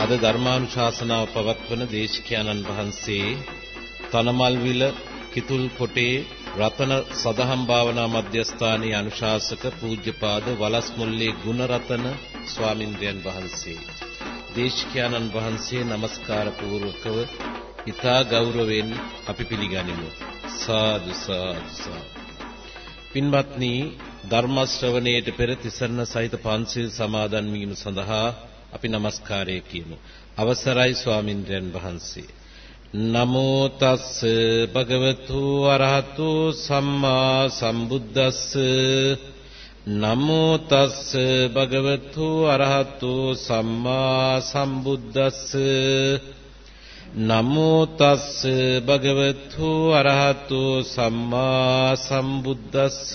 අද ධර්මානුශාසනාව පවත්වන දේශකයන්න් වහන්සේ තනමල්විල කිතුල් කොටේ රතන සදහම් භාවනා මධ්‍යස්ථානයේ අනුශාසක පූජ්‍යපාද වලස්මුල්ලේ ගුණරතන ස්වාමින්ද්‍රයන් වහන්සේ. දේශකයන්න් වහන්සේ নমස්කාර පූර්වකව ඊතා ගෞරවයෙන් අපි පිළිගනිමු. සාදු සාදු. පින්වත්නි ධර්ම ශ්‍රවණයට පෙර තිසරණ සහිත පන්සිල් සමාදන් වීම සඳහා අපි নমස්කාරය කියමු. අවසරයි ස්වාමින්ද්‍රයන් වහන්සේ. නමෝ තස්ස භගවතු අරහතු සම්මා සම්බුද්දස්ස. නමෝ තස්ස භගවතු අරහතු සම්මා සම්බුද්දස්ස. නමෝ තස්ස භගවතු අරහතු සම්මා සම්බුද්දස්ස.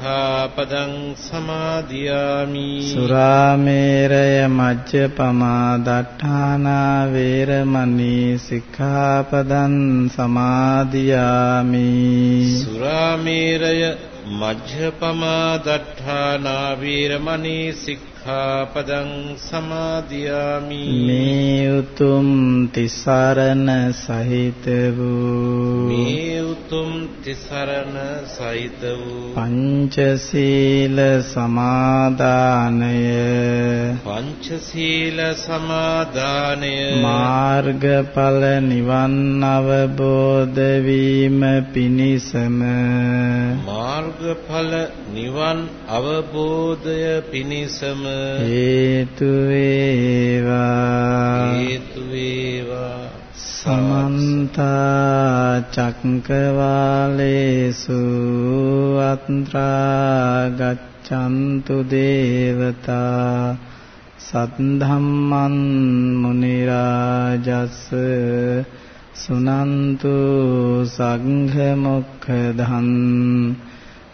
සික්ඛාපදං සමාදියාමි සුරාමේරය මජ්ජපමා දට්ඨානා වේරමණී සික්ඛාපදං සමාදියාමි සුරාමේරය මජ්ජපමා දට්ඨානා වීරමණී සික්ඛාපදං සමාදියාමි. මේ උතුම් තිසරණ සහිත වූ මේ උතුම් තිසරණ සහිත වූ පංචශීල සමාදානය පංචශීල සමාදානය මාර්ගඵල නිවන් අවබෝධ වීම පිණිසම මාර්ගඵල නිවන් අවබෝධය පිණිසම හේතු වේවා. හේතු වේවා. සමන්ත චක්කවාලේසු අත්‍රා ගච්ඡන්තු දේවතා සද්ධම්මන් මුනි රාජස් සුනන්තු සංඝ මොක්ඛදං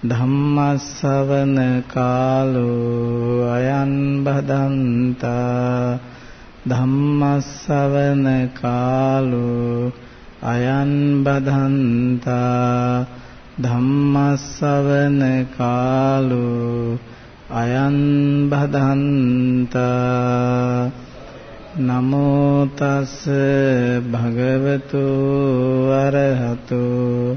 ධම්මස්සවන කාලෝ අයං බදන්තා ධම්මස්සවන කාලෝ අයං බදන්තා ධම්මස්සවන කාලෝ අයං බදන්තා නමෝ තස් භගවතු අරහතෝ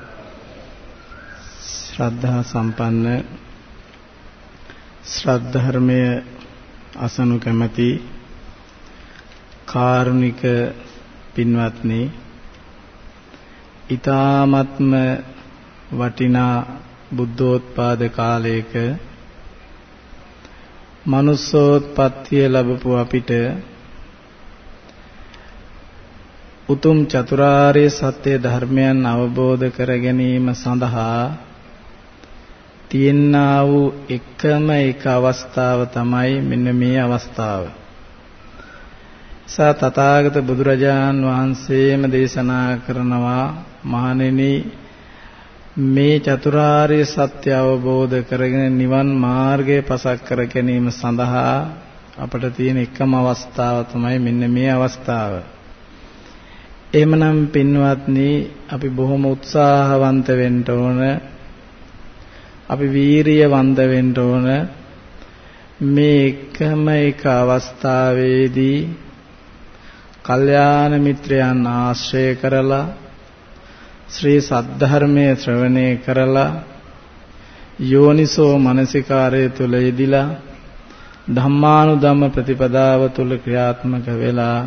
ශ්‍රද්ධා සම්පන්න ශ්‍රද්ධර්මය අසනු කැමැති කාරුණික පින්වත්නි ඊ타ත්ම වටිනා බුද්ධෝත්පාද කාලයක manussෝත්පත්තිය ලැබපු අපිට උතුම් චතුරාර්ය සත්‍ය ධර්මයන් අවබෝධ කර ගැනීම සඳහා තියෙනා වූ එකම එක අවස්ථාව තමයි මෙන්න මේ අවස්ථාව. සා තථාගත බුදුරජාන් වහන්සේම දේශනා කරනවා මහණෙනි මේ චතුරාර්ය සත්‍ය අවබෝධ කරගෙන නිවන් මාර්ගය පසක් කර ගැනීම සඳහා අපට තියෙන එකම අවස්ථාව තමයි මෙන්න මේ අවස්ථාව. එහෙමනම් පින්වත්නි අපි බොහොම උත්සාහවන්ත වෙන්න ඕන අපි වීරියවන්ත වෙන්න ඕන මේ එකම එක අවස්ථාවේදී කල්යාණ මිත්‍රයන් ආශ්‍රය කරලා ශ්‍රී සද්ධර්මයේ ශ්‍රවණය කරලා යෝනිසෝ මනසිකාරය තුල යෙදිලා ධම්මානුධම්ම ප්‍රතිපදාව තුල ක්‍රියාත්මක වෙලා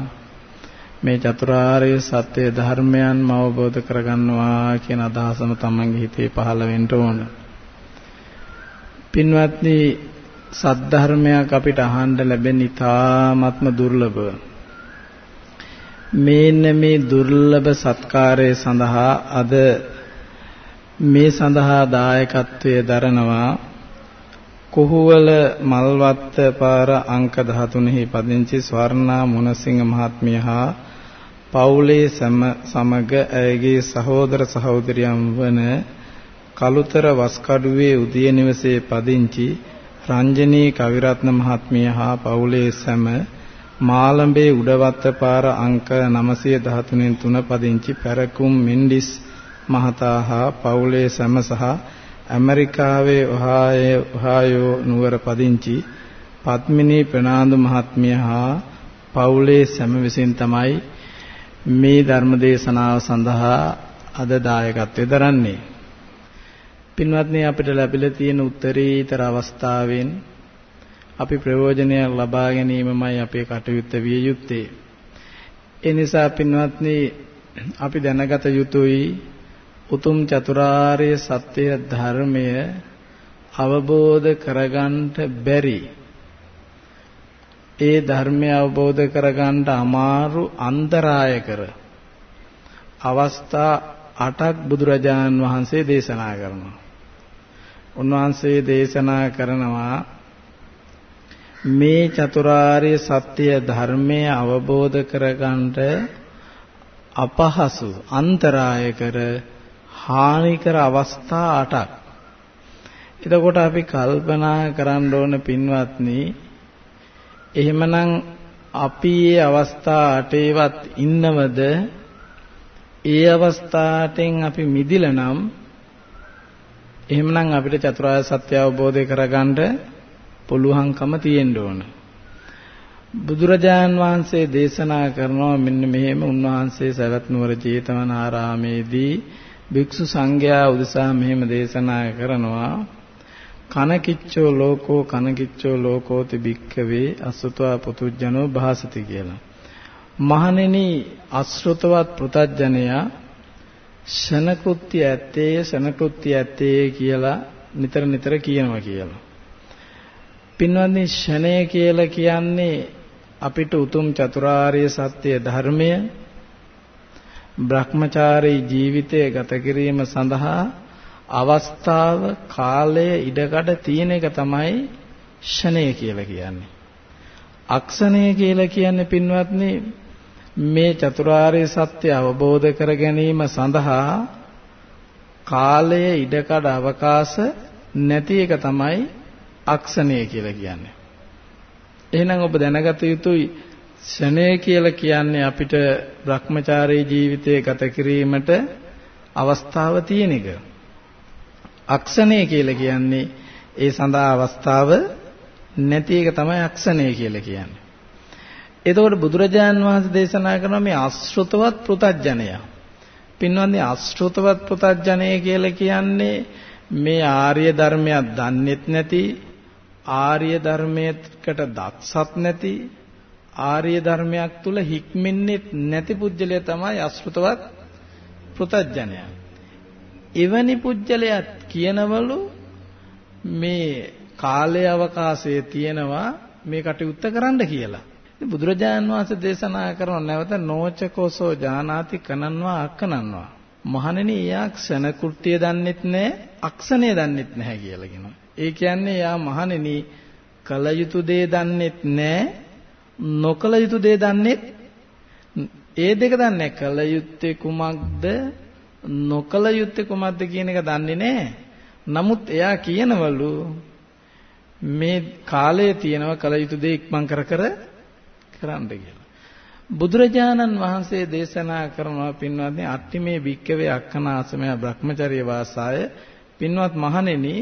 මේ චතුරාර්ය සත්‍ය ධර්මයන්ම අවබෝධ කරගන්නවා කියන අදහසම තමන්ගේ හිතේ පහළ වෙන්න ඕන. පින්වත්නි සද්ධර්මයක් අපිට අහන්න ලැබෙන ඉතාමත්ම දුර්ලභ. මේන්න මේ දුර්ලභ සත්කාරය සඳහා අද මේ සඳහා දායකත්වයේ දරනවා කොහුවල මල්වත්ත පාර අංක 13 පදිංචි ස්වර්ණා මුණසිංහ මහත්මිය හා පවුලේ සමග ඇයගේ සහෝදර සහෝදරියන් වන කලුතර වස්කඩුවේ උදය නිවසේ පදිංචි රංජනී කවිරත්න මහත්මිය හා පවුලේ සැම මාලඹේ උඩවත්ත පාර අංක 913 3 පදිංචි පැරකුම් මෙන්ඩිස් මහතා හා පවුලේ සැම සහ ඇමරිකාවේ ඔහායෝ නුවර පදිංචි පත්මිනී ප්‍රනාන්දු මහත්මිය හා පවුලේ සැම විසින් තමයි මේ ධර්ම දේශනාව සඳහා අද දායකත්වයෙන් දරන්නේ. පින්වත්නි අපිට ලැබිලා තියෙන උත්තරීතර අවස්ථාවෙන් අපි ප්‍රයෝජනය ලබා ගැනීමමයි අපේ කටයුත්ත විය යුත්තේ. ඒ නිසා පින්වත්නි අපි දැනගත යුතුයි උතුම් චතුරාර්ය සත්‍ය ධර්මය අවබෝධ කරගන්නට බැරි ඒ ධර්මය අවබෝධ කරගන්න අමාරු අන්තරාය කර අවස්ථා 8ක් බුදුරජාණන් වහන්සේ දේශනා කරනවා. උන්වහන්සේ දේශනා කරනවා මේ චතුරාර්ය සත්‍ය ධර්මය අවබෝධ කරගන්නට අපහසු අන්තරාය කර හානි කර අවස්ථා 8ක්. එතකොට අපි කල්පනා කරන්න ඕන පින්වත්නි එහෙමනම් අපි මේ අවස්ථා 8ේවත් ඉන්නවද? ඒ අවස්ථාවෙන් අපි මිදිලා නම් එහෙමනම් අපිට චතුරාර්ය සත්‍ය අවබෝධය කරගන්න පුළුවන්කම තියෙන්න ඕන. බුදුරජාන් වහන්සේ දේශනා කරනවා මෙන්න මෙහෙම උන්වහන්සේ සවැත් නුවර ජේතවනාරාමේදී භික්ෂු සංඝයා උදෙසා මෙහෙම දේශනා කරනවා කනකිච්චෝ ලෝකෝ කනකිච්චෝ ලෝකෝති භික්කවේ අසුතවා පුතුජනෝ භාසති කියලා. මහණෙනි අශ්‍රුතවත් පෘතජ්ජනයා ශනකෘත්‍ය ඇත්තේ ශනකෘත්‍ය ඇත්තේ කියලා නිතර නිතර කියනවා කියලා. පින්වත්නි ෂණය කියලා කියන්නේ අපිට උතුම් චතුරාර්ය සත්‍ය ධර්මය භ්‍රමචාරී ජීවිතය ගත කිරීම සඳහා අවස්ථාව කාලය ඉඩකඩ තියෙන එක තමයි ෂණය කියලා කියන්නේ. අක්ෂණය කියලා කියන්නේ පින්වත්නි මේ චතුරාර්ය සත්‍ය අවබෝධ කර ගැනීම සඳහා කාලය ඉඩකඩ අවකාශ නැති එක තමයි අක්ෂණය කියලා කියන්නේ. එහෙනම් ඔබ දැනගත යුතුයි ශනය කියලා කියන්නේ අපිට Brahmachari ජීවිතය ගත කිරීමට අවස්ථාව තියෙන එක. අක්ෂණය කියලා කියන්නේ ඒ සඳහා අවස්ථාව නැති එක තමයි අක්ෂණය කියලා කියන්නේ. එතකොට බුදුරජාන් වහන්සේ දේශනා කරන මේ අශෘතවත් පෘතජ්ජනය. පින්වත්නි අශෘතවත් පෘතජ්ජනය කියලා කියන්නේ මේ ආර්ය ධර්මයක් දන්නෙත් නැති ආර්ය ධර්මයකට දක්සත් නැති ආර්ය ධර්මයක් තුල හික්මෙන්නේ නැති පුජ්‍යලය තමයි අශෘතවත් පෘතජ්ජනය. එවැනි පුජ්‍යලයක් කියනවලු මේ කාලය අවකාශයේ තියෙනවා මේ කටයුත්ත කරන්න කියලා. බුදුරජාණන් වහන්සේ දේශනා කරන නැවත නෝචකෝසෝ ජානාති කනන්වා අක්කනන්වා. මහණෙනි එයා ක්ෂණ කෘත්‍ය දන්නෙත් නැහැ අක්ෂණය දන්නෙත් නැහැ කියලා කියනවා. ඒ කියන්නේ එයා මහණෙනි කල යුතු දේ දන්නෙත් නැහැ නොකල යුතු දේ දන්නෙත් ඒ දෙක දන්නේ කල යුත්තේ කුමක්ද නොකල යුත්තේ කුමක්ද කියන එක දන්නේ නැහැ. නමුත් එයා කියනවලු මේ කාලයේ තියෙනවා කල යුතු දේ ඉක්මන් කර කර කරන්න කියලා. බුදුරජාණන් වහන්සේ දේශනා කරනවා පින්වත්නි අට්ටිමේ භික්කවේ අක්කනාසමය බ්‍රහ්මචර්ය වාසාය. පින්වත් මහණෙනි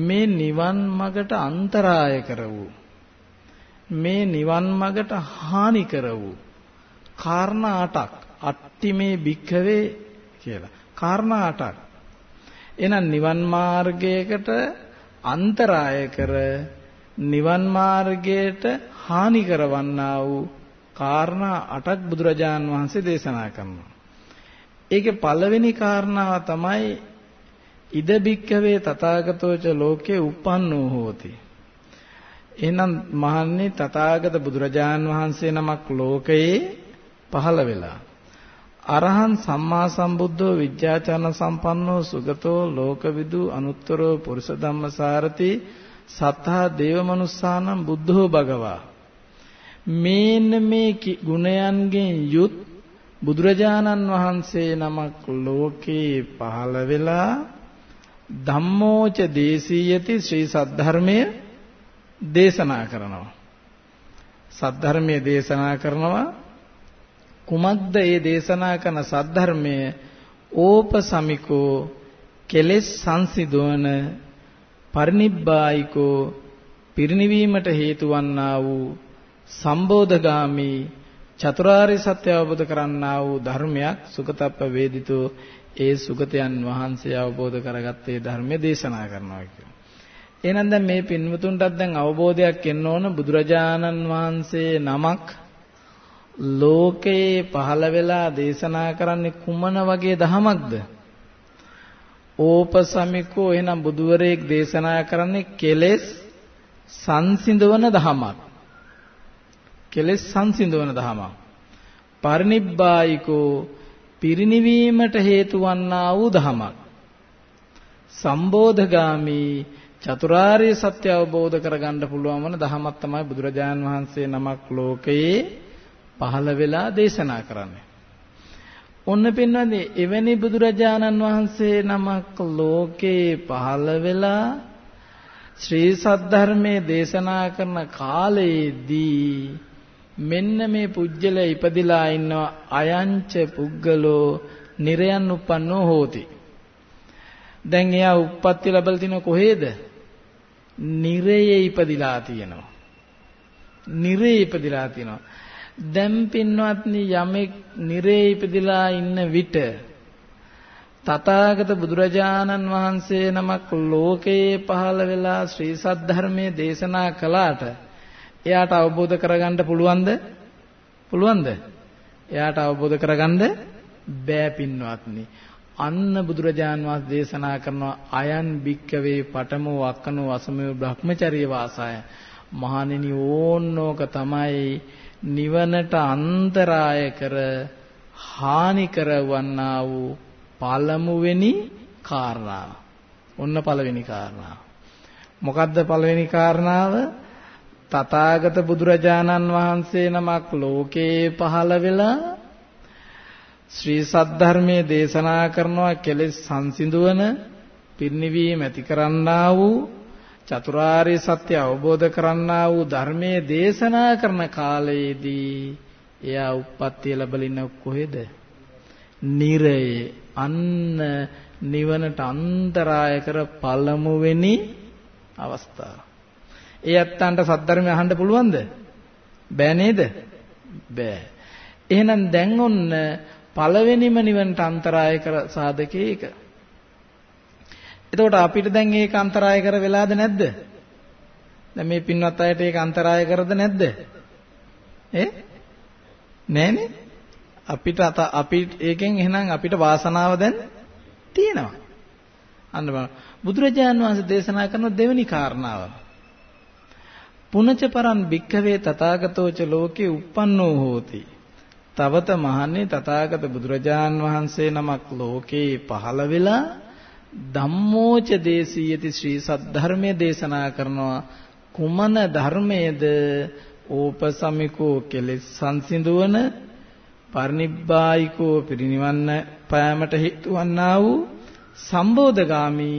මේ නිවන් මගට අන්තරාය කර වූ මේ නිවන් මගට හානි කර වූ කාරණා අටක්. අට්ටිමේ භික්කවේ කියලා. කාරණා අටක්. එහෙනම් නිවන් මාර්ගයකට අන්තරාය කර නිවන් මාර්ගයට හානි කරවන්නා වූ කාරණා අටක් බුදුරජාන් වහන්සේ දේශනා කරනවා. ඒකේ පළවෙනි කාරණාව තමයි ඉද බික්කවේ තථාගතෝච ලෝකේ uppannෝ හෝති. එහෙනම් මහන්නේ තථාගත බුදුරජාන් වහන්සේ නමක් ලෝකයේ පහළ වෙලා අරහන් සම්මා සම්බුද්ධෝ විද්‍යාචරණ සම්පන්නෝ සුගතෝ ලෝකවිදු අනුත්තරෝ පුරුෂ ධම්මසාරති සත්තා දේවමනුස්සානම් බුද්ධෝ භගවා. මේන්න මේ ගුණයන්ගෙන් යුත් බුදුරජාණන් වහන්සේ නමක් ලෝකේ පහළ වෙලා ධම්මෝච දේශීයති ශ්‍රී සද්ධර්මය දේශනා කරනවා. සද්ධර්මයේ දේශනා කරනවා. කුමක්ද ඒ දේශනා කරන සද්ධර්මය? ඕපසමිකෝ කෙලෙස් සංසිදවන පරිනිබ්බායිකෝ පිරිනිවීමට හේතු වන්නා වූ සම්බෝධගාමි චතුරාර්ය සත්‍ය අවබෝධ කරන්නා වූ ධර්මයක් සුගතප්ප වේදිතෝ ඒ සුගතයන් වහන්සේ අවබෝධ කරගත්තේ ධර්මයේ දේශනා කරනවා කියනවා. එහෙනම් දැන් මේ පින්වතුන්ටත් දැන් අවබෝධයක් එන්න ඕන බුදුරජාණන් වහන්සේ නමක් ලෝකේ පහළ වෙලා දේශනා කරන්නේ කුමන වගේ ධමයක්ද? ඕපසමිකෝ එහෙනම් බුදුවරයෙක් දේශනා කරන්නේ කෙලෙස් සංසිඳවන ධමයක්. කෙලෙස් සංසිඳවන ධමයක්. පරිනිබ්බායිකෝ පිරිනිවීමට හේතු වන්නා වූ ධමයක්. සම්බෝධගාමි චතුරාර්ය සත්‍ය අවබෝධ කරගන්න පුළුවන් වන ධමයක් තමයි බුදුරජාන් වහන්සේ නමක් ලෝකයේ පහළ වෙලා දේශනා කරන්නේ. ඔන්න පින්වත්නි එවැනි බුදුරජාණන් වහන්සේ නමක් ලෝකේ පහළ වෙලා ශ්‍රී සද්ධර්මයේ දේශනා කරන කාලයේදී මෙන්න මේ පුජ්‍යල ඉපදිලා ඉන්නවා අයංච පුද්ගලෝ නිරයන් උපන්නෝ හෝති. දැන් එයා උප්පත්ති ලැබලා තිනව කොහේද? නිරයේ ඉපදිලා තියෙනවා. නිරයේ ඉපදිලා තියෙනවා දැන් පින්වත්නි යමෙක් නිරේ ඉපදිලා ඉන්න විට තථාගත බුදුරජාණන් වහන්සේ නමක් ලෝකයේ පහළ වෙලා ශ්‍රී සද්ධර්මයේ දේශනා කළාට එයාට අවබෝධ කරගන්න පුළුවන්ද? පුළුවන්ද? එයාට අවබෝධ කරගන්න බෑ පින්වත්නි. අන්න බුදුරජාන් වහන්සේ දේශනා කරනවා අයන් භික්කවේ පඨමෝ අක්කනෝ අසමෝ බ්‍රහ්මචර්ය වාසය. මහණෙනි ඕන්නෝක තමයි නිවනට අන්තරාය කර හානි කරවන්නා වූ පළමුවෙනි කාරණාව. ඔන්න පළවෙනි කාරණාව. මොකද්ද පළවෙනි කාරණාව? තථාගත බුදුරජාණන් වහන්සේ නමක් ලෝකේ පහළ වෙලා ශ්‍රී සද්ධර්මයේ දේශනා කරනවා කෙලෙස් සංසිඳුවන පිරිනිවීම ඇති කරන්නා වූ චතුරාර්ය සත්‍ය අවබෝධ කරන්නා වූ ධර්මයේ දේශනා කරන කාලයේදී එයා උප්පත්තිය ලැබලින කොහෙද? නිරයේ අන්න නිවනට අන්තරාය කර පළමුවෙනි අවස්ථාව. ඒ ඇත්තන්ට සද්ධර්මය අහන්න පුළුවන්ද? බෑ නේද? බෑ. එහෙනම් දැන් ඔන්න පළවෙනිම නිවනට අන්තරාය කර සාධකේ ඒක. එතකොට අපිට දැන් ඒක අන්තරාය කර වෙලාද නැද්ද? දැන් මේ පින්වත් අයට ඒක අන්තරාය කරද නැද්ද? ඒ? නෑනේ. අපිට අපි ඒකෙන් එහෙනම් අපිට වාසනාව දැන් තියෙනවා. අන්න බලන්න. බුදුරජාන් වහන්සේ දේශනා කරන දෙවෙනි කාරණාව. පුනච පරම් භික්ඛවේ තථාගතෝච ලෝකේ uppannෝ හෝති. තවත මහන්නේ තථාගත බුදුරජාන් වහන්සේ නමක් ලෝකේ පහළ වෙලා ධම්මෝච දේශීයති ශ්‍රී සද්ධර්මයේ දේශනා කරනවා. කුමන ධර්මයේද? ඕපසමිකෝ කෙලෙස් සංසිඳුවන පරිනිබ්බායිකෝ පිරිනිවන්න පෑමට හේතු වන්නා වූ සම්බෝධගාමි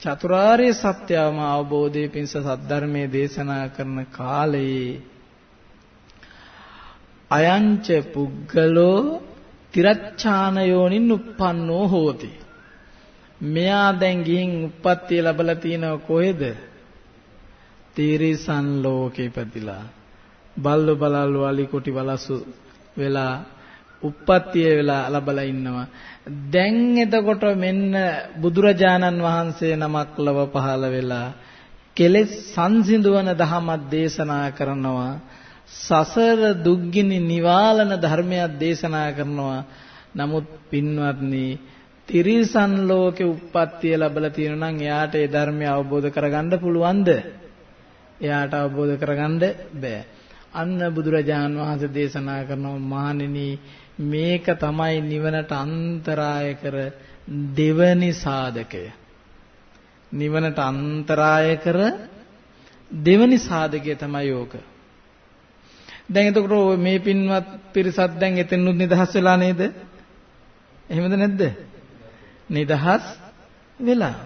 චතුරාර්ය සත්‍යම අවබෝධයේ පිණිස සද්ධර්මයේ දේශනා කරන කාලයේ අයංච පුග්ගලෝ තිරච්ඡානයෝනින් uppannෝ හෝති. මෙයා දැන් ගිහින් උප්පත්තිය ලැබලා තිනව කොහෙද? තිරිසන් ලෝකේ ඉපදිලා. බල්ලු බලල්ලු අලි කුටි වලසු වෙලා උප්පත්තිය වෙලා ලබලා ඉන්නවා. දැන් එතකොට මෙන්න බුදුරජාණන් වහන්සේ නමක් ලව පහළ වෙලා කෙලෙස් සංසිඳවන දහමක් දේශනා කරනවා. සසර දුක්ගිනි නිවාලන ධර්මයක් දේශනා කරනවා. නමුත් පින්වත්නි තිරිසන් ලෝකේ උප්පත්තිය ලැබලා තියෙනවා නම් එයාට ඒ ධර්මය අවබෝධ කරගන්න පුළුවන්ද? එයාට අවබෝධ කරගන්න බෑ. අන්න බුදුරජාන් වහන්සේ දේශනා කරනවා මහණෙනි මේක තමයි නිවනට අන්තරාය කර දෙවනි සාධකය. නිවනට අන්තරාය කර දෙවනි සාධකය තමයි ඕක. දැන් එතකොට මේ පින්වත් පිරිසත් දැන් එතනුත් නිදහස් වෙලා නේද? එහෙමද නැද්ද? නිදහස් වෙලා.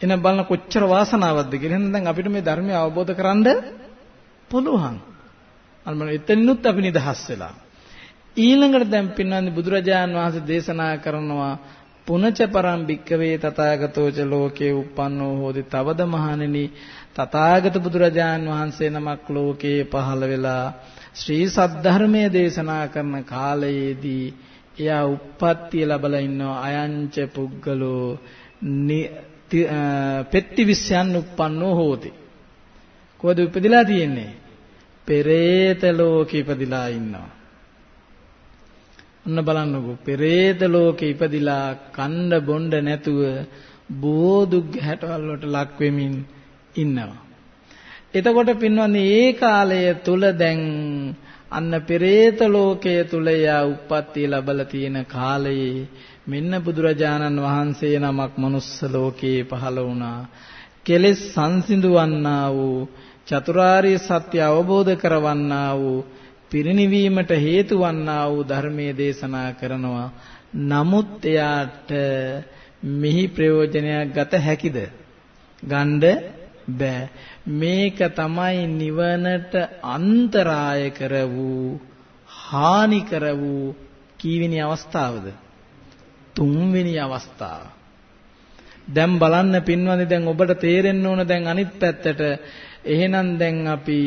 එහෙනම් බලන කොච්චර වාසනාවක්ද කියලා. එහෙනම් දැන් අපිට මේ ධර්මය අවබෝධ කරගන්න පුළුවන්. අන්න එතනිනුත් අපි නිදහස් වෙලා. ඊළඟට දැන් පින්නන්නේ බුදුරජාන් වහන්සේ දේශනා කරනවා පුනච පරම් භික්කවේ තථාගතෝච ලෝකේ uppannෝ හෝති තවද මහණෙනි තථාගත බුදුරජාන් වහන්සේ නමක් ලෝකේ පහළ වෙලා ශ්‍රී සද්ධර්මයේ දේශනා කරන කාලයේදී එයා උප්පත්තිය ලැබලා ඉන්නවා. අයංච පුද්ගලෝ පෙත්ති විශ්යන් උප්පන්නෝ හෝති. කොහොද උපදිලා තියෙන්නේ? පෙරේත ලෝකෙ ඉපදිලා ඉන්නවා. ඔන්න බලන්නකෝ. පෙරේත ලෝකෙ ඉපදිලා කණ්ඩ බොණ්ඩ නැතුව බෝදුක් හැටවල් වලට ලක් වෙමින් ඉන්නවා. එතකොට පින්වන්නේ ඒ කාලය තුල දැන් අන්න පෙරේත ලෝකයේ තුල යා උප්පත්ති ලැබලා තියෙන කාලයේ මෙන්න බුදුරජාණන් වහන්සේ නමක් මනුස්ස ලෝකයේ පහළ වුණා. කෙලෙස් සංසිඳවන්නා වූ චතුරාර්ය සත්‍ය අවබෝධ කරවන්නා වූ පිරිණිවීමට හේතු වන්නා වූ ධර්මයේ දේශනා කරනවා. නමුත් එයාට මිහි ප්‍රයෝජනයක් ගත හැකිද? ගණ්ඩ බෑ. මේක තමයි නිවනට අන්තරාය කර වූ හානි කර වූ කීවෙනි අවස්ථාවද? තුන්වෙනි අවස්ථාව. දැන් බලන්න පින්වන්දි දැන් ඔබට තේරෙන්න ඕන දැන් අනිත් පැත්තට. එහෙනම් දැන් අපි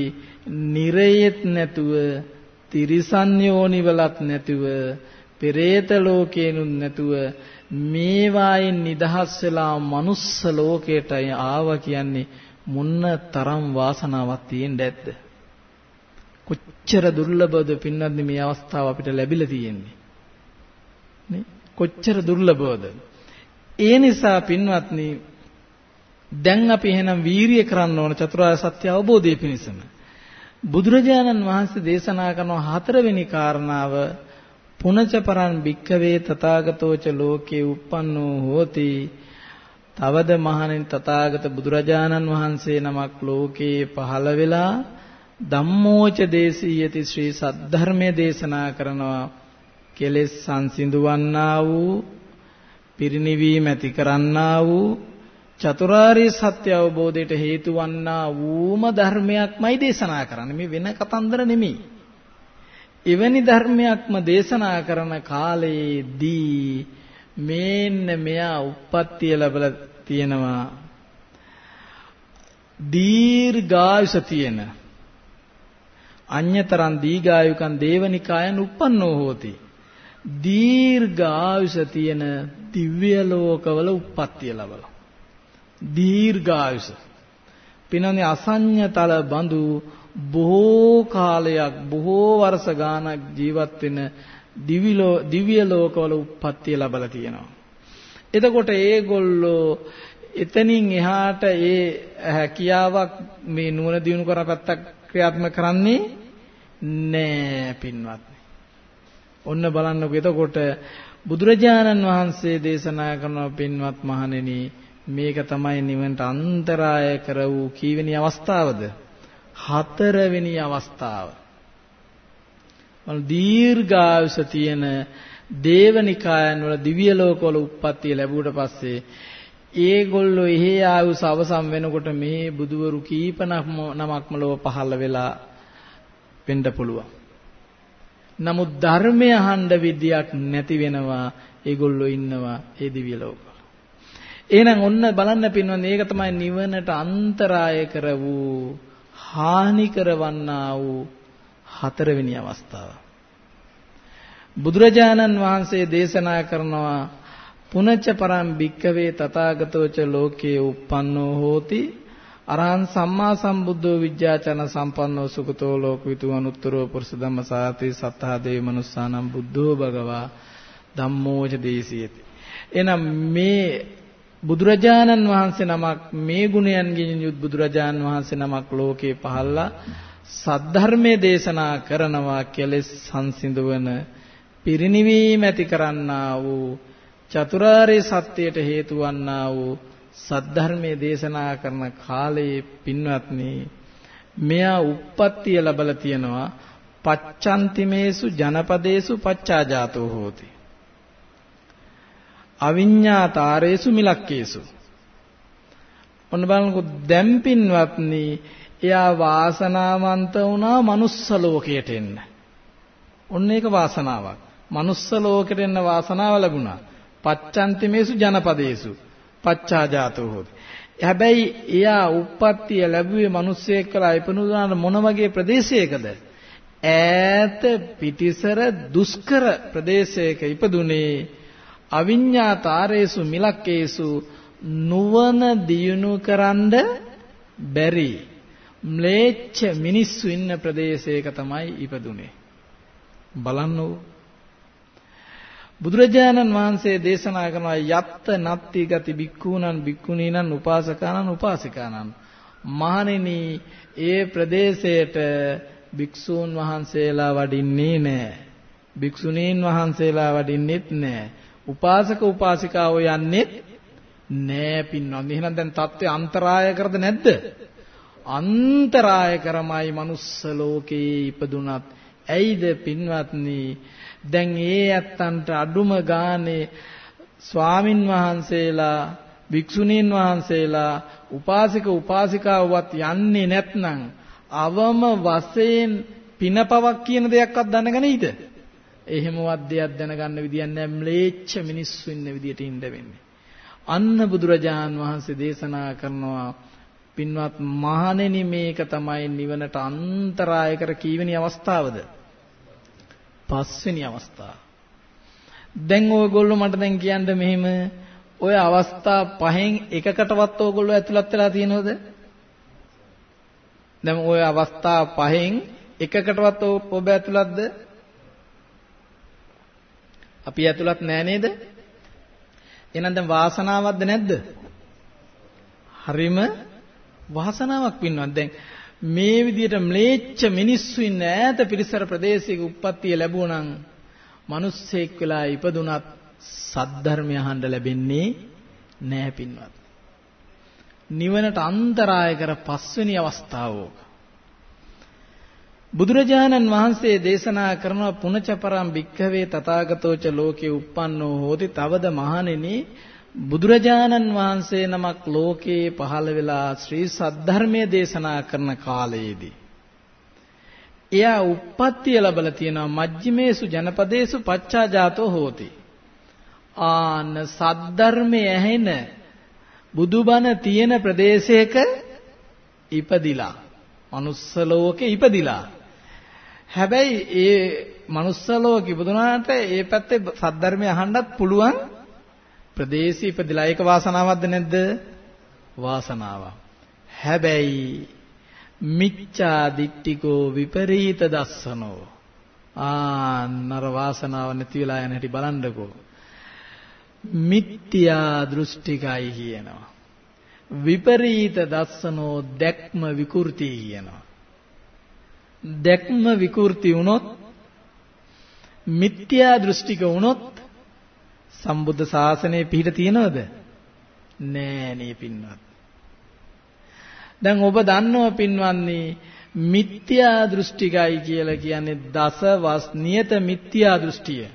නිරයෙත් නැතුව තිරිසන් යෝනිවලත් නැතුව පෙරේත ලෝකේනුත් නැතුව මේවායින් නිදහස් වෙලා මනුස්ස ලෝකයට ආවා කියන්නේ මොන්න තරම් වාසනාවක් තියෙන්න ඇද්ද? කොච්චර දුර්ලභද පින්නත් මේ අවස්ථාව අපිට ලැබිලා තියෙන්නේ. නේ? කොච්චර දුර්ලභවද? ඒ නිසා පින්වත්නි දැන් අපි එහෙනම් වීරිය කරන්න ඕන චතුරාර්ය සත්‍ය අවබෝධය පිණිසම. බුදුරජාණන් වහන්සේ දේශනා කරන හතරවෙනි කාරණාව පුනච පරං භික්ඛවේ තථාගතෝච ලෝකේ uppannෝ හෝති තවද මහණෙනි තථාගත බුදුරජාණන් වහන්සේ නමක් ලෝකේ පහළ වෙලා ධම්මෝච දේශීයති ශ්‍රී සද්ධර්මයේ දේශනා කරනවා කෙලෙස් සංසිඳවන්නා වූ පිරිණිවීම ඇති කරන්නා වූ චතුරාර්ය සත්‍ය අවබෝධයට හේතු වන්නා වූම ධර්මයක්මයි දේශනා කරන්නේ. මේ වෙන කතන්දර නෙමෙයි. එවැනි ධර්මයක්ම දේශනා කරන කාලයේදී මේන්න මෙයා උප්පත්තිය ලැබලා තියෙනවා. දීර්ඝායුෂ තියෙන. අඤ්‍යතරං දීඝායුකං දේවනිකායන් උප්පන්නෝ හෝති. දීර්ඝායුෂ තියෙන දිව්‍ය ලෝකවල උප්පත්තිය ලැබලා. දීර්ඝායුෂ. පිනන්නේ අසඤ්ඤතල බඳු බොහෝ කාලයක් බොහෝ වර්ෂ ගාණක් ජීවත් වෙන දිව්‍ය ලෝකවල උප්පත්තිය ලැබලා තියෙනවා. එතකොට ඒගොල්ලෝ එතනින් එහාට ඒ හැකියාවක් මේ නුවණ දිනු කර පැත්තක් ක්‍රියාත්මක කරන්නේ නෑ පින්වත්නි. ඔන්න බලන්නකෝ එතකොට බුදුරජාණන් වහන්සේ දේශනා කරන පින්වත් මහණෙනි මේක තමයි නිවනට අන්තරාය කර වූ කීවෙනි අවස්ථාවද? හතරවෙනි අවස්ථාව. මල් දීර්ඝායුෂ තියෙන දේවනිකායන් වල දිව්‍ය ලෝකවල උප්පත්තිය ලැබුවට පස්සේ ඒගොල්ලෝ එහි ආයුෂ අවසන් වෙනකොට මේ බුදුවරු කීප නමක්ම ලෝව පහළ වෙලා වෙන්න පුළුවන්. නමුත් ධර්මය අහන්න විදියක් නැති වෙනවා ඒගොල්ලෝ ඉන්නවා ඒ දිව්‍ය ලෝකවල. එහෙනම් ඔන්න බලන්න පින්වත්නි මේක තමයි නිවනට අන්තරාය කර වූ හානි කරවන්නා වූ හතරවෙනි අවස්ථාව. බුදුරජාණන් වහන්සේ දේශනා කරනවා පුනච්ච පරම් භික්කවේ තථාගතෝච ලෝකේ uppannෝ හෝති අරහං සම්මා සම්බුද්ධෝ විද්‍යාචන සම්පන්නෝ සුගතෝ ලෝකවිතු අනුත්තරෝ පුරුෂ ධම්ම සාති සත්තා දේ මනුස්සානම් බුද්ධෝ භගවා ධම්මෝච දේසියති එනම් මේ බුදුරජාණන් වහන්සේ නමක් මේ ගුණයන්ගෙන් යුත් බුදුරජාණන් වහන්සේ නමක් ලෝකේ පහළලා සද්ධර්මයේ දේශනා කරනවා කෙලෙස් සංසිඳවන පිරිණිවීම ඇති කරන්නා වූ චතුරාර්ය සත්‍යයට හේතු වන්නා වූ සද්ධර්මයේ දේශනා කරන කාලයේ පින්වත්නි මෙයා උප්පත්තිය ලැබලා තියෙනවා පච්චන්තිමේසු ජනපදේසු පච්චාජාතෝ හෝති. අවිඤ්ඤාතාරේසු මිලක්කේසු. ඔන්න බලන්නකො දැන් පින්වත්නි එයා වාසනාවන්ත වුණා manuss ලෝකයට එන්න. ඔන්න ඒක වාසනාවක්. manuss ලෝකෙට එන්න වාසනාව ලැබුණා. පච්චන්තිමේසු ජනපදේසු පච්චාජාතෝ හොති. හැබැයි එයා උප්පත්තිය ලැබුවේ මිනිස්සෙක් කළා ඉපනුනාට මොන වගේ ප්‍රදේශයකද? ඈත පිටිසර දුෂ්කර ප්‍රදේශයක ඉපදුනේ අවිඤ්ඤාතාරේසු මිලක්කේසු නුවණ දියුණු කරන්ඩ බැරි ම්ලේච්ඡ මිනිස්සු ඉන්න ප්‍රදේශයක තමයි ඉපදුනේ. බලන්නෝ බුදුරජාණන් වහන්සේ දේශනා කරනවා යත්ත නත්ති ගති බික්ඛූනන් බික්ඛුනීනන් උපාසකානන් උපාසිකානන් මහණෙනි ඒ ප්‍රදේශයට භික්ෂූන් වහන්සේලා වඩින්නේ නැහැ භික්ෂුණීන් වහන්සේලා වඩින්නෙත් නැහැ උපාසක උපාසිකාවෝ යන්නේ නෑ පින්නොත් එහෙනම් දැන් தත්ත්වය අන්තරාය කරද නැද්ද? අන්තරාය කරමයි manuss ලෝකේ ඉපදුනත්. ඇයිද පින්වත්නි? දැන් ඒ ඇත්තන්ට අඩුම ගානේ ස්වාමින් වහන්සේලා භික්ෂුණීන් වහන්සේලා උපාසික උපාසිකාවවත් යන්නේ නැත්නම් අවම වශයෙන් පිනපවක් කියන දෙයක්වත් දැනගෙන ඉද එහෙමවත් දෙයක් දැනගන්න විදියක් නැහැ. ම්ලේච්ඡ මිනිස්සු ඉන්න විදියට ඉන්න වෙන්නේ. අන්න බුදුරජාන් වහන්සේ දේශනා කරනවා පින්වත් මහණෙනි මේක තමයි නිවනට අන්තරාය කර කීවෙනි අවස්ථාවද? පස්වෙනි අවස්ථාව. දැන් ඔයගොල්ලෝ මට දැන් කියන්න මෙහෙම ඔය අවස්ථා පහෙන් එකකටවත් ඔයගොල්ලෝ ඇතුළත් වෙලා තියෙනවද? දැන් ඔය අවස්ථා පහෙන් එකකටවත් ඔබ ඇතුළත්ද? අපි ඇතුළත් නෑ නේද? එහෙනම් දැන් වාසනාවක්ද නැද්ද? හරිම වාසනාවක් පින්වත්. දැන් මේ විදිහට ම්ලේච්ඡ මිනිස්සු ඉන්න ඈත පිරිසර ප්‍රදේශයක උප්පත්තිය ලැබුණනම් මිනිස්සෙක් වෙලා ඉපදුනත් සද්ධර්මය අහන්න ලැබෙන්නේ නෑ පින්වත්. නිවනට අන්තරාය කර පස්වෙනි අවස්ථාව ඕක. බුදුරජාණන් වහන්සේ දේශනා කරන පුනචපරම් භික්ඛවේ තථාගතෝච ලෝකේ uppannෝ හෝති තවද මහණෙනි බුදුරජාණන් වහන්සේ නමක් ලෝකේ පහළ වෙලා ශ්‍රී සද්ධර්මයේ දේශනා කරන කාලයේදී එයා උප්පත්තිය ලැබලා තියෙනවා මජ්ක්‍ධිමේසු ජනපදේසු පච්චාජාතෝ හෝති. ආන සද්ධර්මයේ ඇහෙන බුදුබණ තියෙන ප්‍රදේශයක ඉපදිලා. manuss ලෝකේ ඉපදිලා. හැබැයි ඒ manuss ලෝකෙ ඉපදුනාට ඒ පැත්තේ සද්ධර්මය අහන්නත් පුළුවන් ප්‍රදේශي ඉපදිලා. ඒක වාසනාවක්ද නැද්ද? වාසනාවක්. හැබැයි මිච්ඡා දිට්ඨිකෝ විපරීත දස්සනෝ ආන්නර වාසනාව නැති වෙලා යන හැටි බලන්නකෝ මිත්‍යා දෘෂ්ටිකයි කියනවා විපරීත දස්සනෝ දැක්ම විකෘති කියනවා දැක්ම විකෘති වුණොත් මිත්‍යා දෘෂ්ටික වුණොත් සම්බුද්ධ ශාසනය පිහිට තියනවද නෑ නේ පින්වත් දැන් ඔබ දන්නව පින්වත්නි මිත්‍යා දෘෂ්ටිකයි කියලා කියන්නේ දස වස් නියත මිත්‍යා දෘෂ්ටිය.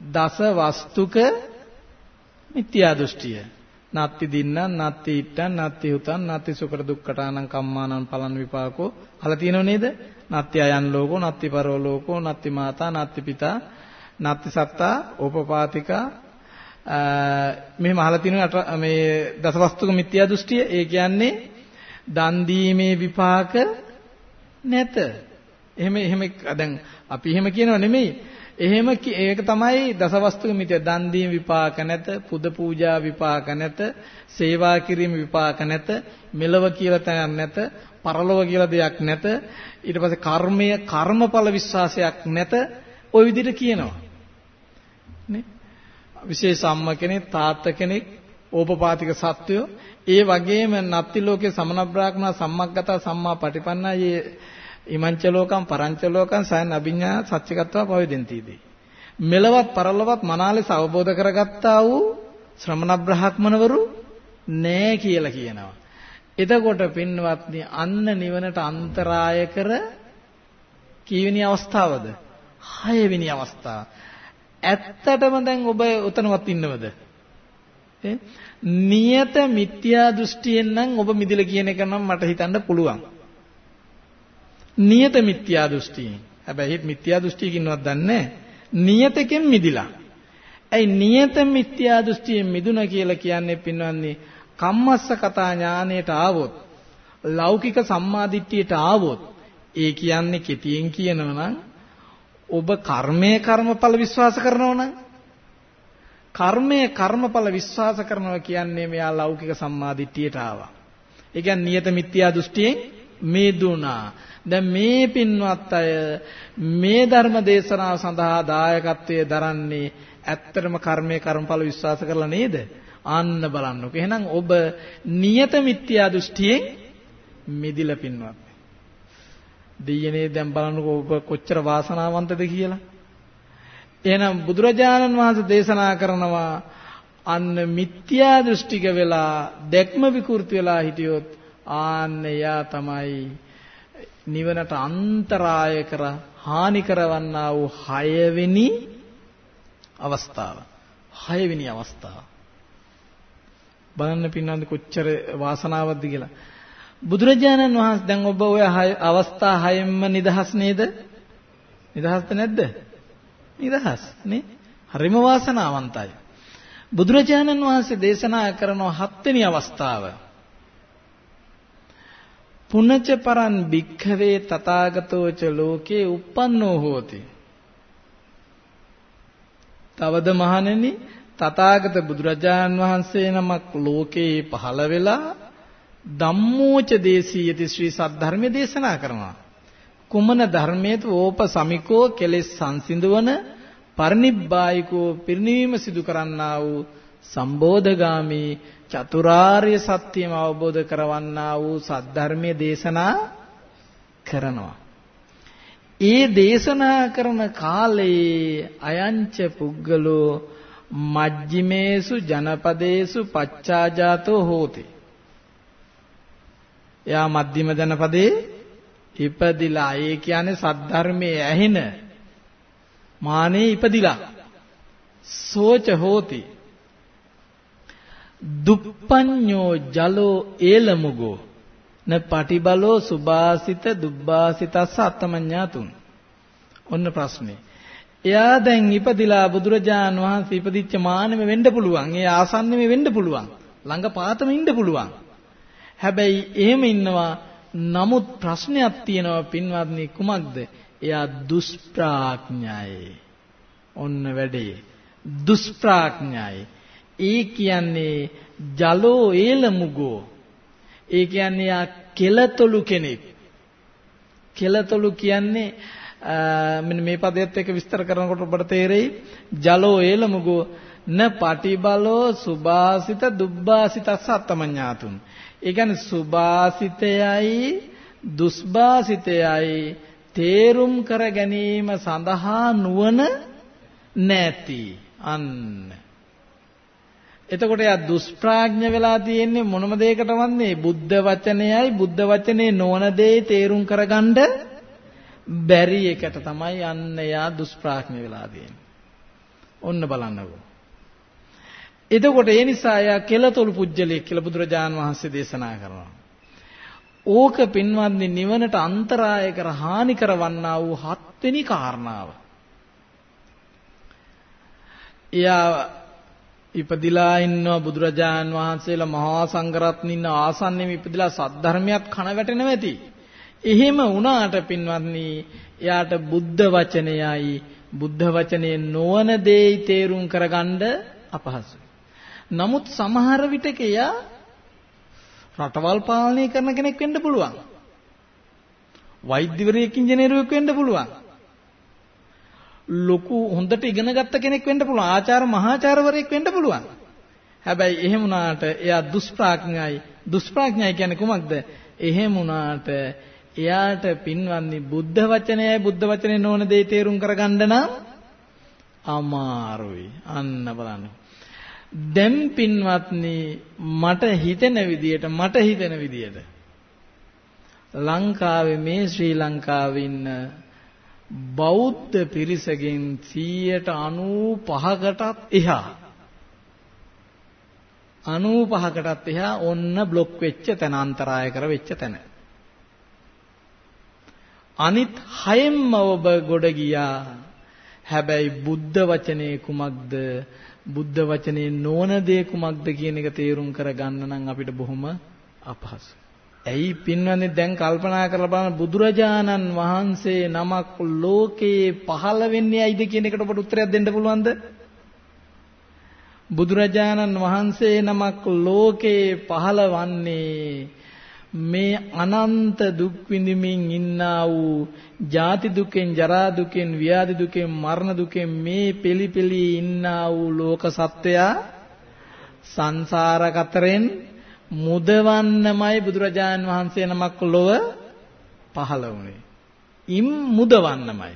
දස වස්තුක මිත්‍යා දෘෂ්ටිය. නත්ති දින්න නත්ති ඉට්ටන් නත්ති හුතන් නත්ති සුකර දුක්ඛටානං කම්මානං පලන් විපාකෝ අහලා තියෙනව නේද? නත්ති අයන් ලෝකෝ නත්ති පරෝ ලෝකෝ නත්ති මාතා නත්ති පිතා නත්ති සත්තා ඕපපාතිකා මෙහෙම අහලා තියෙනවා මේ දසවස්තුක මිත්‍යා දෘෂ්ටිය ඒ කියන්නේ දන් දීමේ විපාක නැත. එහෙම එහෙම දැන් අපි එහෙම කියනව නෙමෙයි. එහෙම ඒක තමයි දසවස්තුක මිත්‍ය දන් දීම විපාක නැත, පුද පූජා විපාක නැත, සේවා කිරීම විපාක නැත, මෙලව කියලා තැනක් නැත, පරලොව කියලා දෙයක් නැත. ඊට පස්සේ කර්මය කර්මඵල විශ්වාසයක් නැත. ওই විදිහට කියනවා. නේ? විශේෂ අම්ම කෙනෙක්, තාත්තා කෙනෙක්, ඕපපාතික සත්වයෝ ඒ වගේම නත්ති ලෝකේ සමන බ්‍රාහ්මණ සම්මග්ගත සම්මා පටිපන්නා යේ ඉමංච ලෝකම් පරංච ලෝකම් සයන් අභිඥා සත්‍යගතව පවදෙන්තිදී මෙලවත් පරලොවත් මනාලෙස අවබෝධ කරගත්තා වූ ශ්‍රමණ බ්‍රාහ්මණවරු නෑ කියලා කියනවා එතකොට පින්වත්නි අන්න නිවනට අන්තරාය කර කීවෙනි අවස්ථාවද? හයවෙනි අවස්ථාව. ඇත්තටම දැන් ඔබ උතනවත් ඉන්නවද? නියත මිත්‍යා දෘෂ්ටියෙන් නම් ඔබ මිදිලා කියන එක නම් මට හිතන්න පුළුවන්. නියත මිත්‍යා දෘෂ්ටියෙන්. හැබැයි මිත්‍යා දෘෂ්ටියකින්වත් දන්නේ නියතකෙන් මිදිලා. ඇයි නියත මිත්‍යා දෘෂ්ටියෙන් මිදුන කියලා කියන්නේ පින්වන්නේ කම්මස්ස කතා ඥානයට ආවොත් ලෞකික සම්මාදිට්ඨියට ආවොත් ඒ කියන්නේ කෙටියෙන් කියනවා නම් ඔබ කර්මයේ කර්මඵල විශ්වාස කරනවා නම් කර්මය කර්මඵල විශ්වාස කරනවා කියන්නේ මෙයා ලෞකික සම්මාදිට්ඨියට ආවා. ඒ කියන්නේ නියත මිත්‍යා දෘෂ්ටියෙන් මේදුනා. දැන් මේ පින්වත් අය මේ ධර්ම දේශනාව සඳහා දායකත්වයේ දරන්නේ ඇත්තටම කර්මයේ කර්මඵල විශ්වාස කරලා නේද? ආන්න බලන්නකෝ. එහෙනම් ඔබ නියත මිත්‍යා දෘෂ්ටියෙන් මිදිලා පින්වත්. දෙයනේ දැන් බලන්නකෝ ඔබ කොච්චර වාසනාවන්තද කියලා. එහෙනම් බුදුරජාණන් වහන්සේ දේශනා කරනවා අන්න මිත්‍යා දෘෂ්ටික වෙලා දැක්ම විකෘති වෙලා හිටියොත් ආන්න යා තමයි නිවනට අන්තරාය කර හානි කරවන්නා වූ හයවෙනි අවස්ථාව. හයවෙනි අවස්ථාව. බලන්න පින්නන්ද කොච්චර වාසනාවක්ද කියලා. බුදුරජාණන් වහන්සේ දැන් ඔබ ඔය අවස්ථා හයෙන්ම නිදහස් නේද? නිදහස්ද නැද්ද? නිදහස් නේ හරිම වාසනාවන්තයි බුදුරජාණන් වහන්සේ දේශනා කරන හත්වෙනි අවස්ථාව පුනච පරන් භික්ඛවේ තථාගතෝ ච ලෝකේ uppannෝ හෝති තවද මහණෙනි තථාගත බුදුරජාණන් වහන්සේ නමක් ලෝකේ පහළ වෙලා ධම්මෝච දේශීයති ශ්‍රී සද්ධර්මයේ දේශනා කරනවා කුමන ධර්මයේද ඕප සමිකෝ කෙලෙස් සංසිඳවන පරිනිබ්බායිකෝ පිරිනීම සිදු කරන්නා වූ සම්බෝධගාමි චතුරාර්ය සත්‍යම අවබෝධ කරවන්නා වූ සද්ධර්මයේ දේශනා කරනවා. ඒ දේශනා කරන කාලේ අයංච පුද්ගලෝ මජ්ජිමේසු ජනපදේසු පච්චාජාතෝ හෝති. එයා මධ්‍යම ජනපදේ ඉපදිලා. ඒ කියන්නේ සද්ධර්මයේ ඇහෙන මානේ ඉපදිලා. සෝච හෝති. දුප්පඤ්ඤෝ ජලෝ ඒලමුගෝ. න පටිබලෝ සුභාසිත දුබ්බාසිතස්ස අත්තමඤ්ඤාතුන්. ඔන්න ප්‍රශ්නේ. එයා දැන් ඉපදිලා බුදුරජාන් වහන්සේ ඉපදිච්ච මානෙම වෙන්න පුළුවන්. ඒ ආසන්නෙම වෙන්න පුළුවන්. ළඟ පාතම ඉන්න පුළුවන්. හැබැයි එහෙම ඉන්නවා නමුත් ප්‍රශ්නයක් තියෙනවා පින්වත්නි කුමක්ද? එයා දුෂ්ප්‍රාඥයි. ඔන්න වැඩේ. දුෂ්ප්‍රාඥයි. ඒ කියන්නේ ජලෝ ඒලමුගෝ ඒ කියන්නේ යා කෙලතොළු කෙනෙක්. කෙලතොළු කියන්නේ මෙන්න මේ පදයට එක විස්තර කරනකොට ඔබට තේරෙයි. ජලෝ ඒලමුගෝ න පටිබලෝ සුභාසිත දුබ්බාසිතස්ස අත්තමඤ්ඤාතුන් ඒ කියන්නේ සුභාසිතයයි දුස්භාසිතයයි තේරුම් කර ගැනීම සඳහා නුවණ නැති අන්න එතකොට යා දුෂ්ප්‍රාඥ වෙලා තියෙන්නේ මොනම දෙයකට වන්නේ බුද්ධ වචනයයි බුද්ධ වචනේ නොවන දේ තේරුම් කරගන්න බැරි එකට තමයි අන්න යා දුෂ්ප්‍රාඥ වෙලා තියෙන්නේ. ඔන්න බලන්නකෝ. එතකොට ඒ නිසා යා කෙලතොළු පුජ්‍යලයක් කියලා බුදුරජාන් වහන්සේ දේශනා කරනවා. ඕක පින්වත්නි නිවනට අන්තරාය කර හානි කරවන්නා වූ හත්වෙනි කාරණාව. එයා ඉපදිලා ඉන්නවා බුදුරජාන් වහන්සේලා මහා සංඝරත්න ඉන්න ආසන්නෙම ඉපදිලා සද්ධර්මයක් කන වැටෙනවා ඇති. එහෙම වුණාට පින්වත්නි එයාට බුද්ධ වචනයයි බුද්ධ වචනේ නොවන දෙයි තේරුම් කරගන්න අපහසුයි. නමුත් සමහර විටක එයා රටවල් පාලනය කරන කෙනෙක් වෙන්න පුළුවන්. වෛද්‍යවරයෙක් ඉංජිනේරුවෙක් වෙන්න පුළුවන්. ලොකු හොඳට ඉගෙන ගත්ත කෙනෙක් වෙන්න පුළුවන්. ආචාර මහාචාර්යවරයෙක් වෙන්න පුළුවන්. හැබැයි එහෙම වුණාට එයා දුෂ්ප්‍රඥයි. දුෂ්ප්‍රඥයි කියන්නේ කුමක්ද? එහෙම වුණාට එයාට පින්වන්දි බුද්ධ වචනයයි බුද්ධ වචනේ නොවන දේ තේරුම් කරගන්න නම් අමාරුයි. අන්න බලන්න. දැන් පින්වත්නි මට හිතෙන විදියට මට හිතෙන විදියට ලංකාවේ මේ ශ්‍රී ලංකාවේ ඉන්න බෞද්ධ පිරිසගෙන් 95කටත් එහා 95කටත් එහා ඔන්න බ්ලොක් වෙච්ච තැන අන්තරාය කර වෙච්ච තැන. අනිත් හයෙන්ම ඔබ ගොඩ ගියා. හැබැයි බුද්ධ වචනේ කුමක්ද? බුද්ධ වචනේ නොවන දේ කුමක්ද කියන එක තේරුම් කරගන්න නම් අපිට බොහොම අපහසුයි. ඇයි පින්වන්නේ දැන් කල්පනා කරලා බලන්න බුදුරජාණන් වහන්සේ නමක් ලෝකේ පහළ වෙන්නේ ඇයිද කියන එකට ඔබට උත්තරයක් දෙන්න පුළුවන්ද? බුදුරජාණන් වහන්සේ නමක් ලෝකේ පහළ වන්නේ මේ අනන්ත දුක් විඳින්මින් ඉන්නා වූ ජාති දුකෙන් ජරා දුකෙන් ව්‍යාධි දුකෙන් මරණ දුකෙන් මේ පිළිපිලි ඉන්නා වූ ලෝක සත්වයා සංසාර කතරෙන් මුදවන්නමයි බුදුරජාණන් වහන්සේ නමක් ලොව පහළ වුණේ. ඉම් මුදවන්නමයි.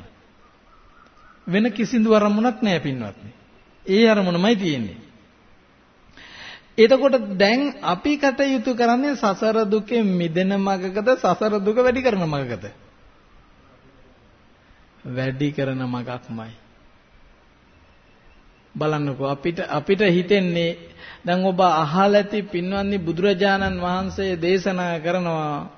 වෙන කිසිදු අරමුණක් නැහැ පින්වත්නි. ඒ අරමුණමයි තියෙන්නේ. එතකොට දැන් අපි කටයුතු කරන්නේ සසර දුකෙන් මිදෙන මගකද සසර දුක වැඩි කරන මගකද? වැඩි කරන මගක්මයි. බලන්නකෝ අපිට අපිට හිතෙන්නේ දැන් ඔබ අහලා ඇති පින්වන්දි බුදුරජාණන් වහන්සේ දේශනා කරනවා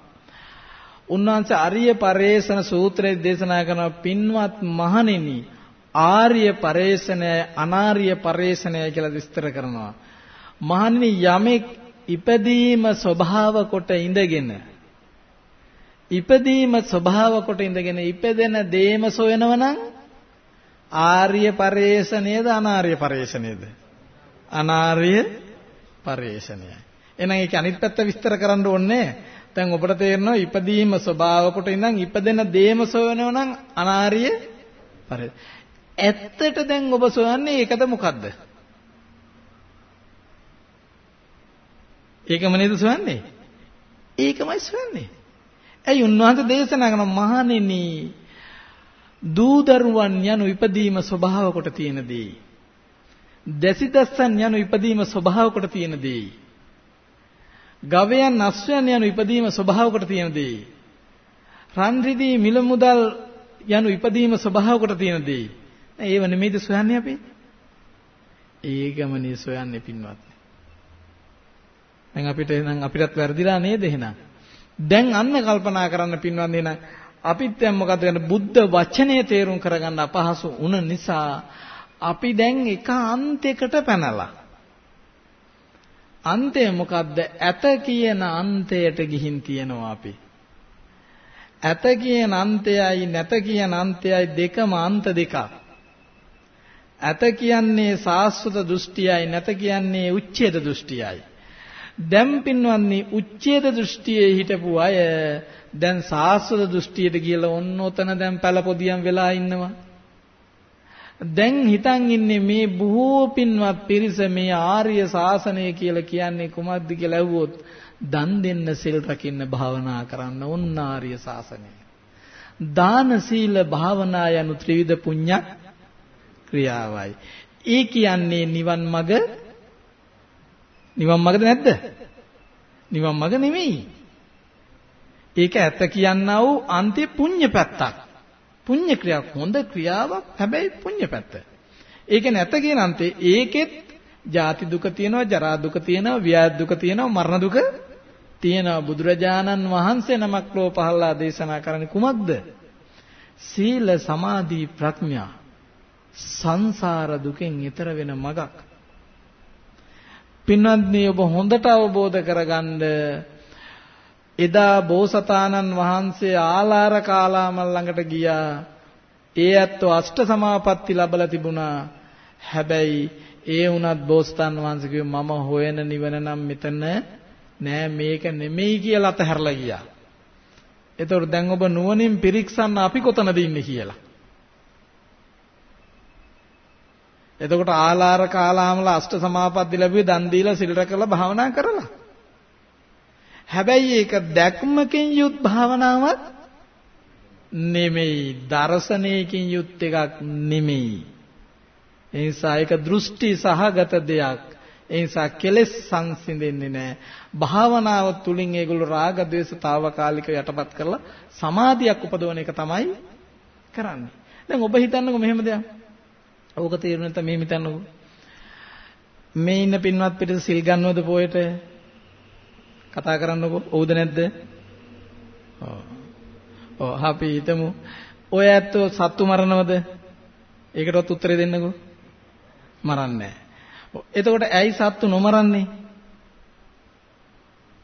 උන්වහන්සේ අරිය පරේෂණ සූත්‍රයේ දේශනා කරන පින්වත් මහණෙනි ආර්ය පරේෂණය අනාර්ය පරේෂණය කියලා විස්තර කරනවා මහණෙනි යමෙක් ඉපදීම ස්වභාව කොට ඉඳගෙන ඉපදීම ස්වභාව කොට ඉඳගෙන ඉපදෙන දේම සොයනවනම් ආර්ය පරේෂණයද අනාර්ය පරේෂණයද අනාර්ය පරේෂණයයි. එහෙනම් ඒක අනිත් පැත්ත විස්තර කරන්න ඕනේ. දැන් ඔබට තේරෙනවා ඉපදීම ස්වභාව කොට ඉඳන් ඉපදෙන දේම සොයනවා නම් අනාර්ය පරේ. ඇත්තට දැන් ඔබ සොයන්නේ ඒකද මොකද්ද? ඒකම නේද සොයන්නේ? ඒකමයි සොයන්නේ. ඇයි උන්වහන්සේ දේශනා කරන මහණෙනි දූ දරුවන් යනු ඉපදීම ස්වභාව කොට තියෙන දේ. දැසිදස්සන් යනු ඉපදීම ස්වභාව කොට තියෙන දෙයි. ගවයන් අශ්වයන් යනු ඉපදීම ස්වභාව කොට තියෙන දෙයි. රන් රිදී මිල මුදල් යනු ඉපදීම ස්වභාව කොට තියෙන දෙයි. ඒව නෙමෙයිද සොයන්නේ අපි? ඒ ගමනේ සොයන්නේ පින්වත්නි. දැන් අපිට එහෙනම් අපිටත් වැරදිලා නේද එහෙනම්? දැන් අන්න කල්පනා කරන්න පින්වන්දි එහෙනම් අපිත් දැන් මොකද කරන්නේ? බුද්ධ වචනය තේරුම් කරගන්න අපහසු වුණ නිසා අපි දැන් එක අන්තයකට පැනලා. අන්තය මොකද්ද? ඇත කියන අන්තයට ගිහින් තියනවා අපි. ඇත කියන අන්තයයි නැත කියන අන්තයයි දෙකම අන්ත දෙකක්. ඇත කියන්නේ සාස්වත දෘෂ්ටියයි නැත කියන්නේ උච්ඡේද දෘෂ්ටියයි. දැන් පින්වත්නි උච්ඡේද දෘෂ්ටියේ හිටපු අය දැන් සාස්වත දෘෂ්ටියට ගිහලා ඔන්න ඔතන දැන් පළපොදියම් වෙලා ඉන්නවා. දැන් හිතන් ඉන්නේ මේ බොහෝ පින්වත් පිරිස මේ ආර්ය ශාසනය කියලා කියන්නේ කුමක්ද කියලා ඇහුවොත් දන් දෙන්න සිල් රකින්න භාවනා කරන්න ඕන්න ආර්ය ශාසනය. දාන සීල භාවනා යනු ත්‍රිවිධ පුණ්‍ය ක්‍රියාවයි. ඒ කියන්නේ නිවන් මඟ නිවන් මඟද නැද්ද? නිවන් මඟ නෙමෙයි. ඒක ඇත්ත කියන්නා වූ අන්ති පුණ්‍ය පැත්තක්. පුණ්‍ය ක්‍රියාවක් හොඳ ක්‍රියාවක් හැබැයි පුණ්‍ය පැත්ත. ඒක නැත කියන අන්තේ ඒකෙත් ජාති දුක තියෙනවා, ජරා දුක තියෙනවා, ව්‍යාධි දුක තියෙනවා, මරණ දුක තියෙනවා. බුදුරජාණන් වහන්සේ නමක් ලෝ පහළලා දේශනා කරන්නේ කුමක්ද? සීල සමාධි ප්‍රඥා සංසාර දුකෙන් ඈතර වෙන මගක්. පින්වත්නි ඔබ හොඳට අවබෝධ කරගන්න එදා බෝසතාණන් වහන්සේ ආලාර කාලාමල් ළඟට ගියා. ඒ ඇත්තෝ අෂ්ට සමාපatti ලැබලා තිබුණා. හැබැයි ඒ වුණත් බෝසතාණන් වහන්සේ කිව්වේ මම හොයන නිවන නම් මෙතන නෑ මේක නෙමෙයි කියලා අතහැරලා ගියා. එතකොට දැන් ඔබ නුවණින් පිරික්සන්න අපි කොතනද ඉන්නේ කියලා. එතකොට ආලාර කාලාමල අෂ්ට සමාපatti ලැබුවේ දන් දීලා සිල් රැකලා භාවනා කරලා. හැබැයි ඒක දැක්මකින් යුත් භාවනාවක් නෙමෙයි, දර්ශනයකින් යුත් එකක් නෙමෙයි. ඒ නිසා ඒක දෘෂ්ටි සහගත දෙයක්. ඒ නිසා කෙලෙස් සංසිඳෙන්නේ නැහැ. භාවනාව තුලින් ඒගොල්ලෝ රාග ද්වේෂතාවකාලික යටපත් කරලා සමාධියක් උපදවන එක තමයි කරන්නේ. දැන් ඔබ හිතන්නකෝ මෙහෙම දෙයක්. ඕක තේරුම් නැත්නම් මේ හිතන්නකෝ. මේ ඉන්න පින්වත් පිටස සිල් ගන්නවද පොයට? කතා කරන්නකෝ. ඔව්ද නැද්ද? ඔව්. ඔව් අපි හිතමු. ඔය ඇත්තෝ සත්තු මරනවද? ඒකටවත් උත්තරේ දෙන්නකෝ. මරන්නේ එතකොට ඇයි සත්තු නොමරන්නේ?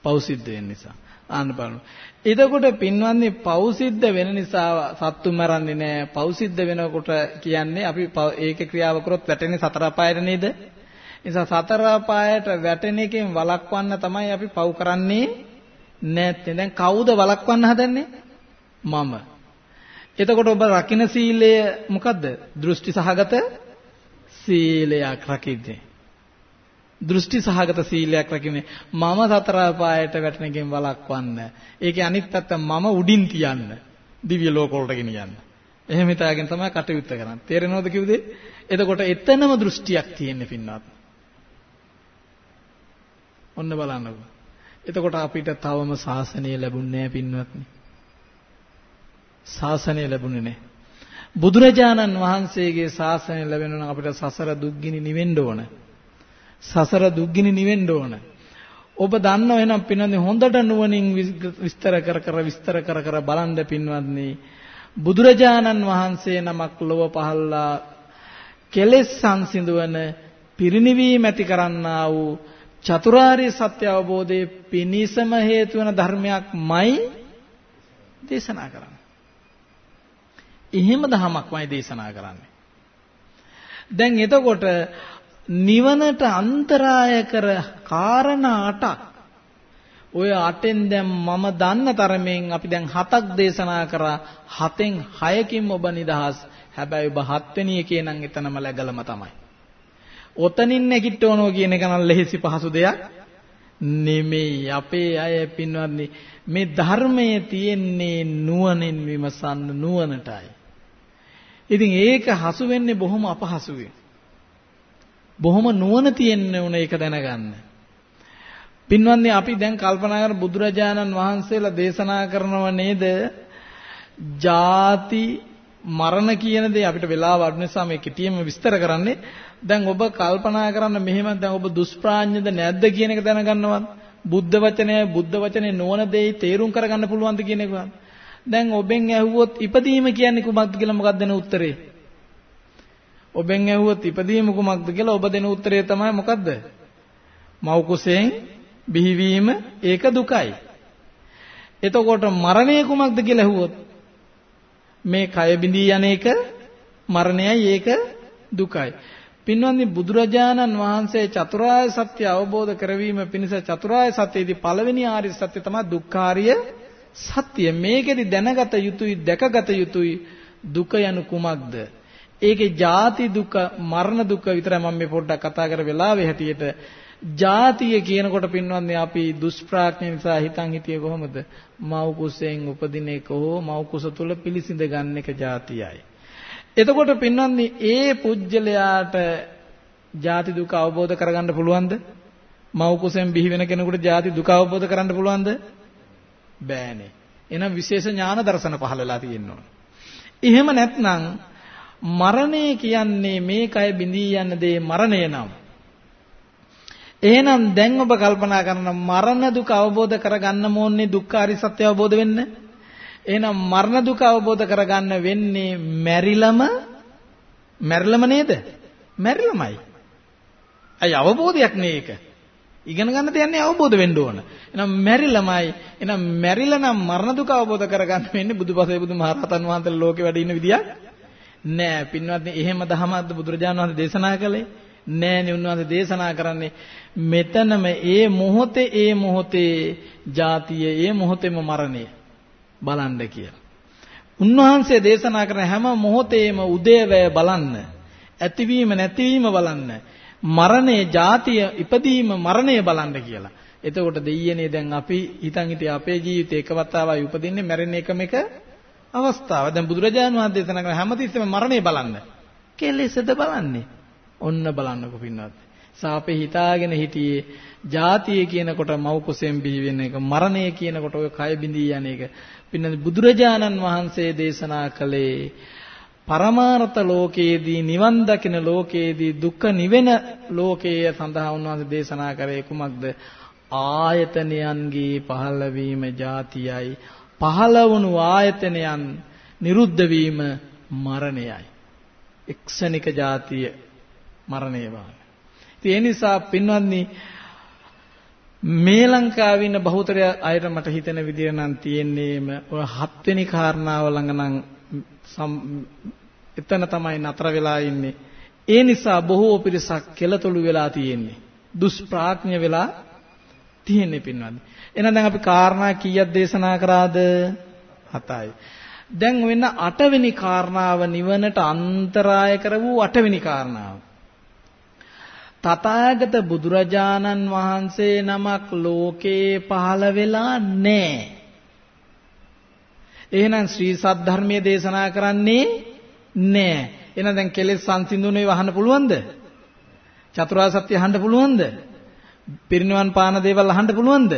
පෞසිද්ධ වෙන නිසා. ආන්න බලන්න. එතකොට පින්වත්නි පෞසිද්ධ වෙන නිසා සත්තු මරන්නේ නැහැ. පෞසිද්ධ වෙනකොට කියන්නේ අපි ඒක ක්‍රියාව කරොත් වැටෙන්නේ සතර අපායට නේද? නිසා සතර අපායට වැටෙන එකෙන් වළක්වන්න තමයි අපි පව් කරන්නේ නැත්තේ. දැන් කවුද වළක්වන්න හදන්නේ? මම. එතකොට ඔබ රකින්න සීලය මොකද්ද? දෘෂ්ටි සහගත සීලයක් රකින්නේ. දෘෂ්ටි සහගත සීලයක් රකින්නේ මම සතර අපායට වැටෙන එකෙන් වළක්වන්න. ඒකේ අනිත් පැත්ත මම උඩින් තියන්න. දිව්‍ය ලෝක වලට ගෙනියන්න. එහෙම හිතාගෙන තමයි කටයුත්ත කරන්නේ. තේරෙනවද කිව්වේ? එතකොට එතනම දෘෂ්ටියක් තියෙන්නේ පින්වත්. ඔන්න බලන්නකෝ. එතකොට අපිට තවම ශාසනය ලැබුණේ නැහැ පින්වත්නි. ශාසනය ලැබුණේ නැහැ. බුදුරජාණන් වහන්සේගේ ශාසනය ලැබෙනවා නම් අපිට සසර දුක්ගිනි නිවෙන්න ඕන. සසර දුක්ගිනි නිවෙන්න ඕන. ඔබ දන්නව එහෙනම් පින්වත්නි හොඳට නුවණින් විස්තර කර කර විස්තර කර කර බලන්න පින්වත්නි බුදුරජාණන් වහන්සේ නමක් ලොව පහළලා කෙලෙස් සංසිඳවන පිරිණිවීම ඇති කරන්නා වූ චතුරාර්ය සත්‍ය අවබෝධයේ පිනිසම හේතු වන ධර්මයක්මයි දේශනා කරන්නේ. එහෙම ධමයක්මයි දේශනා කරන්නේ. දැන් එතකොට නිවනට අන්තරාය කර කාරණා අටක් ඔය අටෙන් දැන් මම දන්න තරමෙන් අපි දැන් හතක් දේශනා කරා හතෙන් හයකින් ඔබ නිදහස් හැබැයි ඔබ හත්වෙනි එකේ නම් එතනම läගලම තමයි ඔතනින් නැගිටවනවා කියන එක නම් ලෙහෙසි පහසු දෙයක් නෙමෙයි. අපේ අය පින්වත්නි මේ ධර්මයේ තියෙන්නේ නුවණින් විමසන්න නුවණටයි. ඉතින් ඒක හසු වෙන්නේ බොහොම අපහසුවෙන්. බොහොම නුවණ තියෙන්න උන ඒක දැනගන්න. පින්වත්නි අපි දැන් කල්පනා කර බුදුරජාණන් වහන්සේලා දේශනා කරනව නේද? ಜಾති මරණ කියන දේ අපිට වෙලාව අඩු නිසා මේ කිටියෙම විස්තර කරන්නේ දැන් ඔබ කල්පනා කරන්න මෙහෙම දැන් ඔබ දුෂ්ප්‍රාඥද නැද්ද කියන එක දැනගන්නවද බුද්ධ වචනයයි බුද්ධ වචනේ නොවන දෙයි තේරුම් කරගන්න පුළුවන්ද කියන එක. දැන් ඔබෙන් ඇහුවොත් ඉපදීම කියන්නේ කුමක්ද කියලා මොකක්ද දෙන උත්තරේ? ඔබෙන් ඇහුවොත් ඉපදීම කුමක්ද කියලා ඔබ දෙන උත්තරේ තමයි මොකද්ද? මව් කුසෙන් බිහිවීම ඒක දුකයි. එතකොට මරණය කුමක්ද කියලා ඇහුවොත් මේ කය බිඳී යන එක මරණයයි ඒක දුකයි. පින්වත්නි බුදුරජාණන් වහන්සේ චතුරාර්ය සත්‍ය අවබෝධ කරවීම පිණිස චතුරාර්ය සත්‍යයේදී පළවෙනි ආර්ය සත්‍ය තමයි දුක්ඛාරිය සත්‍ය. මේකෙදි දැනගත යුතුයි දැකගත යුතුයි දුක යනු කුමක්ද? ඒකේ ජාති දුක මරණ දුක විතරයි මම මේ පොඩ්ඩක් කතා කර වෙලාවේ හැටියට ජාතිය කියනකොට පින්වත්නි අපි දුෂ්ප්‍රඥ නිසා හිතන් හිටියේ කොහොමද? මව් කුසෙන් උපදින එක හෝ මව් කුස තුල පිළිසිඳ ගන්න එක ජාතියයි. එතකොට පින්වත්නි ඒ පුජ්‍යලයාට ජාති දුක අවබෝධ කරගන්න පුළුවන්ද? මව් කුසෙන් බිහි වෙන කෙනෙකුට ජාති දුක අවබෝධ කරගන්න පුළුවන්ද? බෑනේ. එහෙනම් විශේෂ ඥාන දර්ශන පහළ වෙලා තියෙනවා. එහෙම නැත්නම් මරණය කියන්නේ මේ කය බිඳී යන දේ මරණය නම් එහෙනම් දැන් ඔබ කල්පනා කරන මරණ දුක අවබෝධ කරගන්න ඕනේ දුක්ඛාරි සත්‍ය අවබෝධ වෙන්න. එහෙනම් මරණ දුක අවබෝධ කරගන්න වෙන්නේ මැරිලම මැරිලම නේද? මැරිලමයි. අය අවබෝධයක් නේ ඒක. ඉගෙන ගන්න තියන්නේ අවබෝධ වෙන්න ඕන. එහෙනම් මැරිලමයි. එහෙනම් මැරිලා නම් මරණ දුක අවබෝධ කරගන්න වෙන්නේ බුදුපසේ බුදුමහරහතන් වහන්සේලා ලෝකේ වැඩ ඉන්න විදියක් නෑ. පින්වත්නි එහෙම දහමක්ද බුදුරජාණන් වහන්සේ දේශනා කළේ? නෑනේ උන්වහන්සේ දේශනා කරන්නේ මෙතනම ඒ මොහොතේ ඒ මොහොතේ ජාතිය ඒ මොහොතේම මරණය බලන්න කියලා. උන්වහන්සේ දේශනා කරන හැම මොහොතේම උදේවැය බලන්න. ඇතිවීම නැතිවීම බලන්න. මරණය ජාතිය ඉපදීම මරණය බලන්න කියලා. එතකොට දෙයියනේ දැන් අපි හිතන් හිටිය අපේ ජීවිතේ එක වතාවයි උපදින්නේ මැරෙන එකම එක අවස්ථාව. දැන් බුදුරජාණන් වහන්සේ දේශනා කරන හැමතිස්සෙම මරණය බලන්න. කෙලෙසද බලන්නේ. ඔන්න බලන්නකො පින්වත්. සාපේ හිතාගෙන හිටියේ ජාතිය කියනකොට මව් කුසෙන් බිහි වෙන එක මරණය කියනකොට ඔය කය බිඳී යන එක පින්නත් බුදුරජාණන් වහන්සේ දේශනා කළේ පරමාර්ථ ලෝකයේදී නිවන් දකින ලෝකයේදී දුක්ඛ නිවෙන ලෝකයේ සඳහා උන්වහන්සේ දේශනා කරේ කුමක්ද ආයතනයන්ගේ පහළවීම ජාතියයි පහළ වුණු ආයතනයන් නිරුද්ධ වීම මරණයයි එක්සනික ජාතිය මරණය වාගේ. ඉතින් ඒ නිසා පින්වත්නි මේ ලංකාවේ ඉන්න බහුතරය අයට මට හිතෙන විදිය නම් තියෙන්නේම ඔය හත්වෙනි කාරණාව ළඟ නම් එතන තමයි නතර වෙලා ඉන්නේ. ඒ නිසා බොහෝ පිරිසක් කෙලතුළු වෙලා තියෙන්නේ. දුෂ්ප්‍රඥ වෙලා තියෙන්නේ පින්වත්නි. එහෙනම් දැන් අපි කාරණා කීයක් දේශනා කරාද? හතයි. දැන් වෙන අටවෙනි කාරණාව නිවනට අන්තරාය කර වූ අටවෙනි කාරණාව. තථාගත බුදුරජාණන් වහන්සේ නමක් ලෝකේ පහළ වෙලා නැහැ. එහෙනම් ශ්‍රී සද්ධර්මයේ දේශනා කරන්නේ නැහැ. එහෙනම් දැන් කෙලෙස් සංසිඳුනේ වහන්න පුළුවන්ද? චතුරාර්ය සත්‍ය අහන්න පුළුවන්ද? පිරිනිවන් පාන දේවල් අහන්න පුළුවන්ද?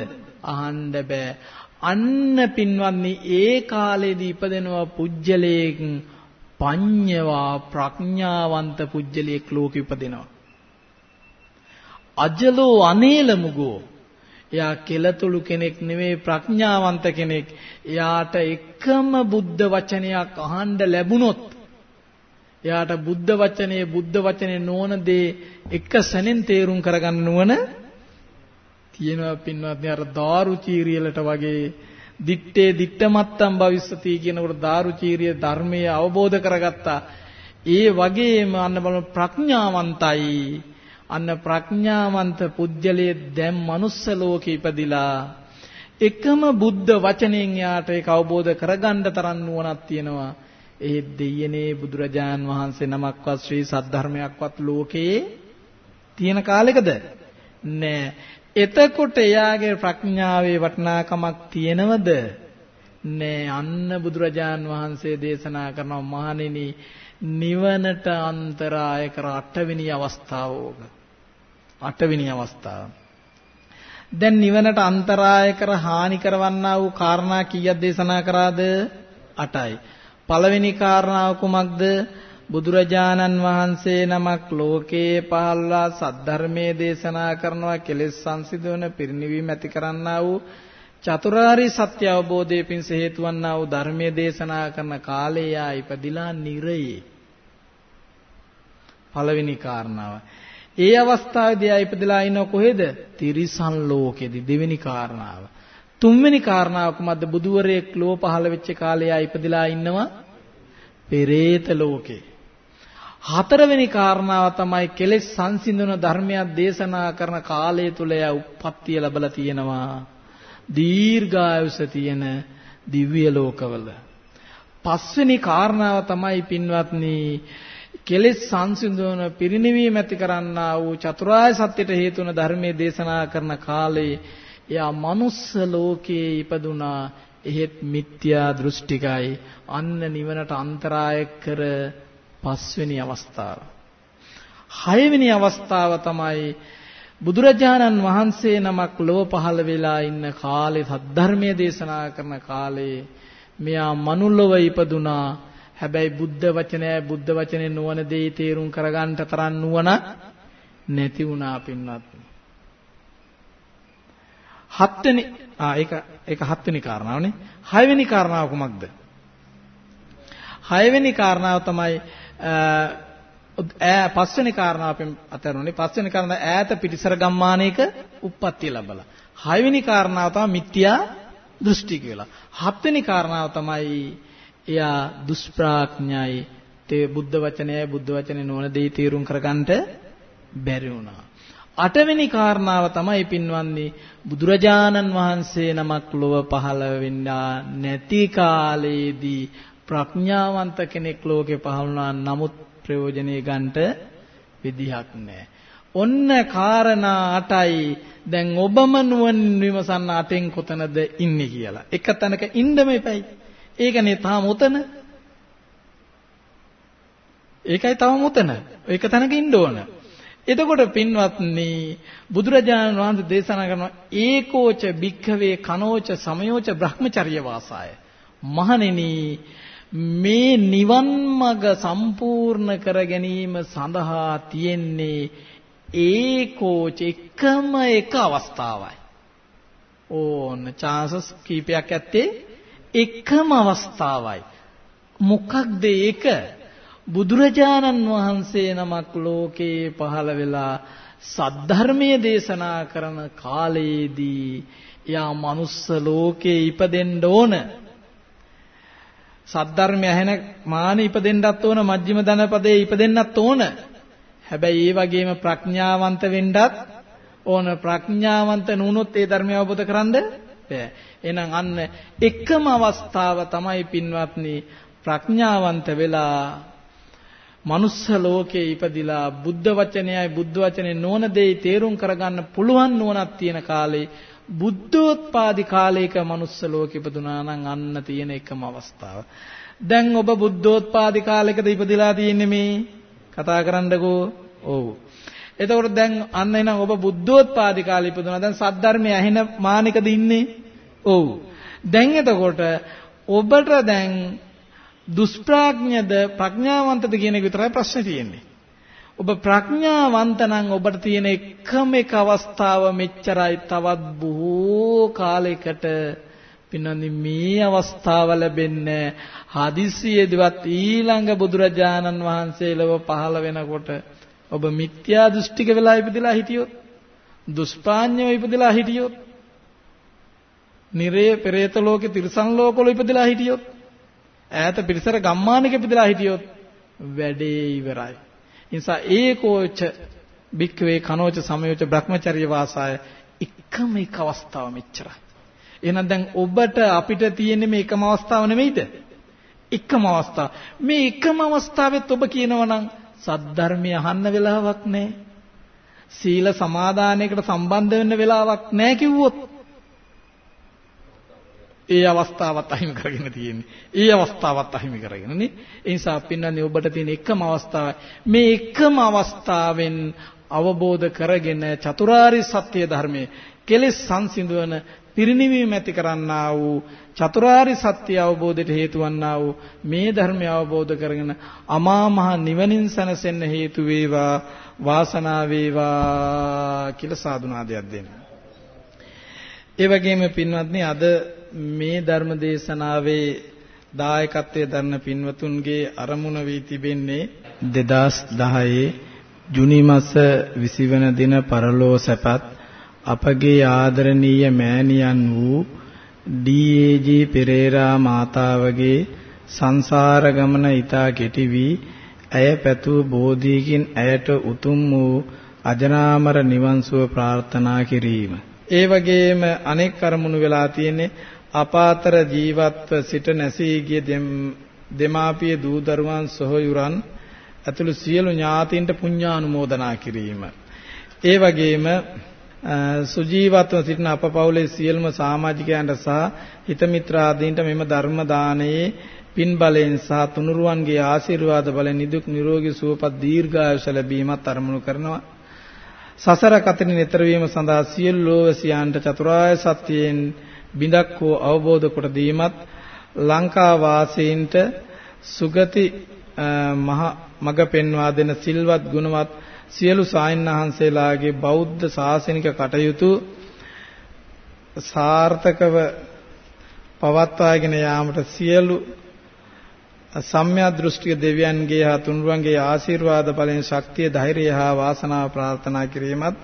අහන්න බෑ. අන්න පින්වත්නි ඒ කාලේදී ඉපදෙනවා පුජ්‍යලේක් පඤ්ඤවා ප්‍රඥාවන්ත පුජ්‍යලේක් ලෝකෙ ඉපදෙනවා. අජලෝ අනේලමුගෝ එයා කෙලතුළු කෙනෙක් නෙවෙයි ප්‍රඥාවන්ත කෙනෙක්. එයාට එකම බුද්ධ වචනයක් අහන්න ලැබුණොත් එයාට බුද්ධ වචනේ බුද්ධ වචනේ නොවන දේ එක සැනෙන් තේරුම් කරගන්න නුවණ තියෙනවා පින්වත්නි අර දාරුචීරියලට වගේ දිත්තේ දිත්තමත්තම් භවිස්සති කියනකොට දාරුචීරිය ධර්මයේ අවබෝධ කරගත්තා. ඒ වගේම අන්න බලන ප්‍රඥාවන්තයි අන්න ප්‍රඥාවන්ත පුජ්‍යලයේ දැන් manuss ලෝකේ ඉපදිලා එකම බුද්ධ වචනයෙන් යාට ඒක අවබෝධ කරගන්න තරම් නුවණක් තියෙනවා. ඒ දෙයනේ බුදුරජාන් වහන්සේ නමක්වත් ශ්‍රී සද්ධර්මයක්වත් ලෝකේ තියෙන කාලෙකද? නෑ. එතකොට එයාගේ ප්‍රඥාවේ වටිනාකමක් තියෙනවද? නෑ. අන්න බුදුරජාන් වහන්සේ දේශනා කරනවා මහණෙනි නිවනට අන්තරාය කර අටවෙනි අවස්ථාව ඕක. අටවෙනි අවස්ථාව. දැන් නිවනට අන්තරාය කර හානි කරවන්නා වූ කාරණා කීයක් දේශනා කරාද? 8යි. පළවෙනි කාරණාව කුමක්ද? බුදුරජාණන් වහන්සේ නමක් ලෝකේ පහළලා සද්ධර්මයේ දේශනා කරනවා කෙලෙස් සංසිඳවන පිරිනිවීම ඇති කරන්නා වූ චතුරාර්ය සත්‍ය අවබෝධයේ පිණිස හේතු වන්නා වූ ධර්මයේ දේශනා කරන කාලේ යා ඉපදිලා නිරයේ පළවෙනි කාරණාව. ඒ අවස්ථාවේදී ආ ඉපදලා ඉන්න කොහෙද? තිරිසන් ලෝකෙදී දෙවෙනි කාරණාව. තුන්වෙනි කාරණාව කුමක්ද? බුදුවරයෙක් ලෝ පහළ වෙච්ච කාලේ ආ ඉපදලා ඉන්නවා පෙරේත ලෝකේ. හතරවෙනි කාරණාව තමයි කෙලෙස් සංසිඳන ධර්මයක් දේශනා කරන කාලය තුල යා උප්පත්තිය ලැබලා තියෙනවා. දීර්ඝායුෂ තියෙන දිව්‍ය ලෝකවල. පස්වෙනි කාරණාව තමයි පින්වත්නි කෙලෙස් සංසිඳවන පිරිනිවීම ඇති කරන්නා වූ චතුරාර්ය සත්‍යයට හේතු වන ධර්මයේ දේශනා කරන කාලේ එයා මනුස්ස ලෝකයේ ඉපදුනා එහෙත් මිත්‍යා දෘෂ්ටිකයි අන්න නිවනට අන්තරාය කර පස්වෙනි අවස්ථාව. හයවෙනි අවස්ථාව තමයි බුදුරජාණන් වහන්සේ නමක් ලොව පහළ වෙලා ඉන්න කාලේ සද්ධර්මයේ දේශනා කරන කාලේ මෙයා මනුලොව ඉපදුනා හැබැයි බුද්ධ වචනය බුද්ධ වචනේ නුවණ දෙයි තේරුම් කරගන්න තරම් නුවණ නැති වුණා පින්වත්. හත්වෙනි ආ ඒක ඒක හත්වෙනි කාරණාවනේ. හයවෙනි කාරණාව කුමක්ද? හයවෙනි කාරණාව තමයි ඈ පස්වෙනි කාරණාව අපෙන් අතරුනේ පස්වෙනි කාරණාව ඈත පිටිසර ගම්මානයක උප්පත්තිය ලැබලා. හයවෙනි කාරණාව තමයි මිත්‍යා දෘෂ්ටි කියලා. හත්වෙනි කාරණාව තමයි එයා දුෂ්ප්‍රඥයි තේ බුද්ධ වචනයයි බුද්ධ වචනේ නොවන දේ තීරුම් කරගන්නට බැරි වුණා. අටවෙනි කාරණාව තමයි පින්වන්නේ බුදුරජාණන් වහන්සේ නමක් ලොව පහළ වෙන්නා නැති කාලයේදී ප්‍රඥාවන්ත කෙනෙක් ලෝකේ පහළ වුණා නමුත් ප්‍රයෝජනෙ ගන්නට විදිහක් නැහැ. ඔන්න කාරණා 8යි දැන් ඔබම නුවණ විමසන්න අටෙන් කොතනද ඉන්නේ කියලා. එක තැනක ඉන්නම එපයි. ඒකනේ තාම උතන. ඒකයි තාම උතන. ඒක තැනක ඉන්න ඕන. එතකොට පින්වත්නි බුදුරජාණන් වහන්සේ දේශනා කරන ඒකෝච භික්ඛවේ කනෝච සමයෝච බ්‍රහ්මචර්ය වාසාය. මහණෙනි මේ නිවන් මඟ සම්පූර්ණ කර ගැනීම සඳහා තියෙන්නේ ඒකෝච එකම එක අවස්ථාවයි. ඕන chances කීපයක් ඇත්තේ එකම අවස්ථාවයි. මොකක්ද ඒක? බුදුරජාණන් වහන්සේ නමක් ලෝකේ පහළ වෙලා සද්ධර්මයේ දේශනා කරන කාලයේදී යා මනුස්ස ලෝකේ ඉපදෙන්න ඕන. සද්ධර්මය ඇහෙන මානෙ ඉපදෙන්නත් ඕන මජ්ක්‍ධිම ධනපදයේ ඉපදෙන්නත් ඕන. හැබැයි ඒ වගේම ප්‍රඥාවන්ත වෙන්නත් ඕන ප්‍රඥාවන්ත නුනොත් ඒ ධර්මය අවබෝධ කරගන්න බෑ. එහෙනම් අන්න එකම අවස්ථාව තමයි පින්වත්නි ප්‍රඥාවන්ත වෙලා මනුස්ස ලෝකේ ඉපදිලා බුද්ධ වචනයයි බුද්ධ වචනේ නොවන දෙයි තේරුම් කරගන්න පුළුවන් නුවණක් තියෙන කාලේ බුද්ධෝත්පාදි කාලයක මනුස්ස ලෝකෙ ඉපදුනා නම් අන්න තියෙන එකම අවස්ථාව. දැන් ඔබ බුද්ධෝත්පාදි කාලයකද ඉපදිලා තියෙන්නේ මේ කතා කරන්නකෝ. ඔව්. එතකොට දැන් අන්න එනම් ඔබ බුද්ධෝත්පාදි කාලේ ඉපදුනා. දැන් සද්ධර්මය ඇහෙන මානිකද ඉන්නේ? ඔව්. දැන් එතකොට ඔබට දැන් දුෂ්ප්‍රඥද ප්‍රඥාවන්තද කියන එක විතරයි ප්‍රශ්නේ තියෙන්නේ. ඔබ ප්‍රඥාවන්ත නම් ඔබට තියෙන එකම එක අවස්ථාව මෙච්චරයි තවත් බොහෝ කාලයකට පින්නනි මේ අවස්ථාව ලැබෙන්නේ හදිසියෙදිවත් ඊළඟ බුදුරජාණන් වහන්සේ ලව පහළ වෙනකොට ඔබ මිත්‍යා දෘෂ්ටික වෙලා ඉපදලා හිටියොත් දුෂ්පාඤ්ඤව ඉපදලා හිටියොත් නිරේ පෙරේත ලෝකේ තිරිසන් ලෝකවල ඉපදලා හිටියොත් ඈත පිරිසර ගම්මානක ඉපදලා හිටියොත් වැඩේ ඉවරයි. නිසා ඒකෝච භික්ඛවේ කනෝච සමයෝච බ්‍රහ්මචර්ය වාසාය එකම එක අවස්ථාව මෙච්චරයි. එහෙනම් දැන් ඔබට අපිට තියෙන්නේ මේ එකම අවස්ථාව නෙමෙයිද? එකම අවස්ථාව. මේ එකම අවස්ථාවෙත් ඔබ කියනවා නම් සද්ධර්මය අහන්න වෙලාවක් නැහැ. සීල සමාදානයකට සම්බන්ධ වෙන්න වෙලාවක් නැහැ කිව්වොත් ඒ අවස්ථාවත් අහිමි කරගෙන තියෙන්නේ. ඒ අවස්ථාවත් අහිමි කරගෙන නේ. ඒ නිසා පින්නන්නේ ඔබට තියෙන එකම අවස්ථාවයි. මේ එකම අවස්ථාවෙන් අවබෝධ කරගෙන චතුරාර්ය සත්‍ය ධර්මයේ කෙලෙස් සංසිඳවන පිරිණිවීම ඇති කරන්නා වූ චතුරාරි සත්‍ය අවබෝධයට හේතු වන්නා වූ මේ ධර්මය අවබෝධ කරගෙන අමා මහ නිවනින් සැනසෙන්න හේතු වේවා වාසනාව වේවා කියලා සාදුනාදයක් දෙන්න. ඒ වගේම පින්වත්නි අද මේ ධර්ම දේශනාවේ දායකත්වයේ දරන පින්වතුන්ගේ අරමුණ වී තිබෙන්නේ 2010 ජුනි මාස 20 වෙනි දින පරලෝ සැපත් අපගේ ආදරණීය මෑණියන් වූ ඩී.ඒ.ජී. පෙරේරා මාතාවගේ සංසාර ගමන ඊතා කෙටි වී ඇය පැතූ බෝධියකින් ඇයට උතුම් වූ අජනාමර නිවන් සුව ප්‍රාර්ථනා කිරීම. ඒ වගේම අනෙක් කරමුණු වෙලා තියෙන්නේ අපාතර ජීවත්ව සිට නැසී ගිය දෙමාපිය දූ දරුවන් සොහොයුරන් ඇතුළු සියලු ඥාතීන්ට පුණ්‍යානුමෝදනා කිරීම. ඒ වගේම සුජීවත්ව සිටින අප පවුලේ සියලුම සමාජිකයන්ට සහ හිත මිත්‍රාදීන්ට මෙම ධර්ම දානයේ පින් බලයෙන් සහ තුනුරුවන්ගේ ආශිර්වාද බලයෙන් නිදුක් නිරෝගී සුවපත් දීර්ඝායුෂ ලැබීමත් අරමුණු කරනවා. සසර කතරින් ඈතර වීම සඳහා සියලු ලෝවැසියන්ට චතුරාර්ය සත්‍යයෙන් බිඳක් හෝ අවබෝධ කොට දීමත් ලංකා වාසීන්ට සුගති මහ මග පෙන්වා දෙන සිල්වත් ගුණවත් සියලු සායන්හන්සේලාගේ බෞද්ධ ශාසනික කටයුතු සාර්ථකව පවත්වාගෙන යාමට සියලු සම්‍යක් දෘෂ්ටික දෙවියන්ගේ හා තුන්රුවන්ගේ ආශිර්වාද බලෙන් ශක්තිය ධෛර්යය හා වාසනාව ප්‍රාර්ථනා කිරීමත්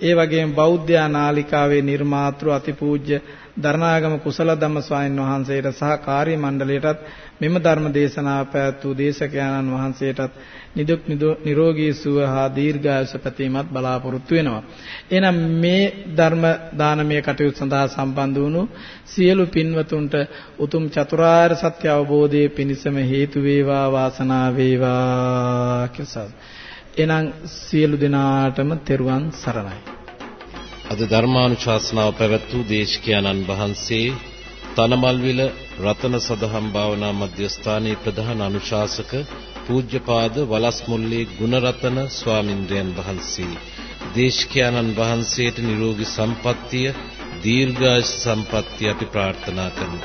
ඒ වගේම බෞද්ධ නාලිකාවේ නිර්මාතෘ අතිපූජ්‍ය දරණාගම කුසල ධම්ම ස්වාමීන් වහන්සේට සහ කාර්ය මණ්ඩලයටත් මෙම ධර්ම දේශනාව පැවැත් වූ දේශකයන්න් වහන්සේටත් නිදුක් නිරෝගී සුව හා දීර්ඝායුෂ පැතීමත් බලාපොරොත්තු වෙනවා. එහෙනම් මේ ධර්ම දානමය කටයුතු සඳහා සම්බන්ධ වුණු සියලු පින්වතුන්ට උතුම් චතුරාර්ය සත්‍ය අවබෝධයේ පිණසම හේතු වේවා වාසනාව වේවා කියලා. එහෙනම් සියලු දෙනාටම තෙරුවන් සරණයි. අද ධර්මානුශාසනාව පැවැත් වූ දේශකයන්න් වහන්සේ තනමල්විල රතන සදහම් භාවනා මධ්‍යස්ථානයේ ප්‍රධාන අනුශාසක පූජ්‍යපාද වලස්මුල්ලේ ගුණරතන ස්වාමින්ද්‍රයන් වහන්සේ. දේශකයන්න් වහන්සේට නිරෝගී සම්පන්නිය දීර්ඝායුෂ සම්පන්නිය අපි ප්‍රාර්ථනා කරමු.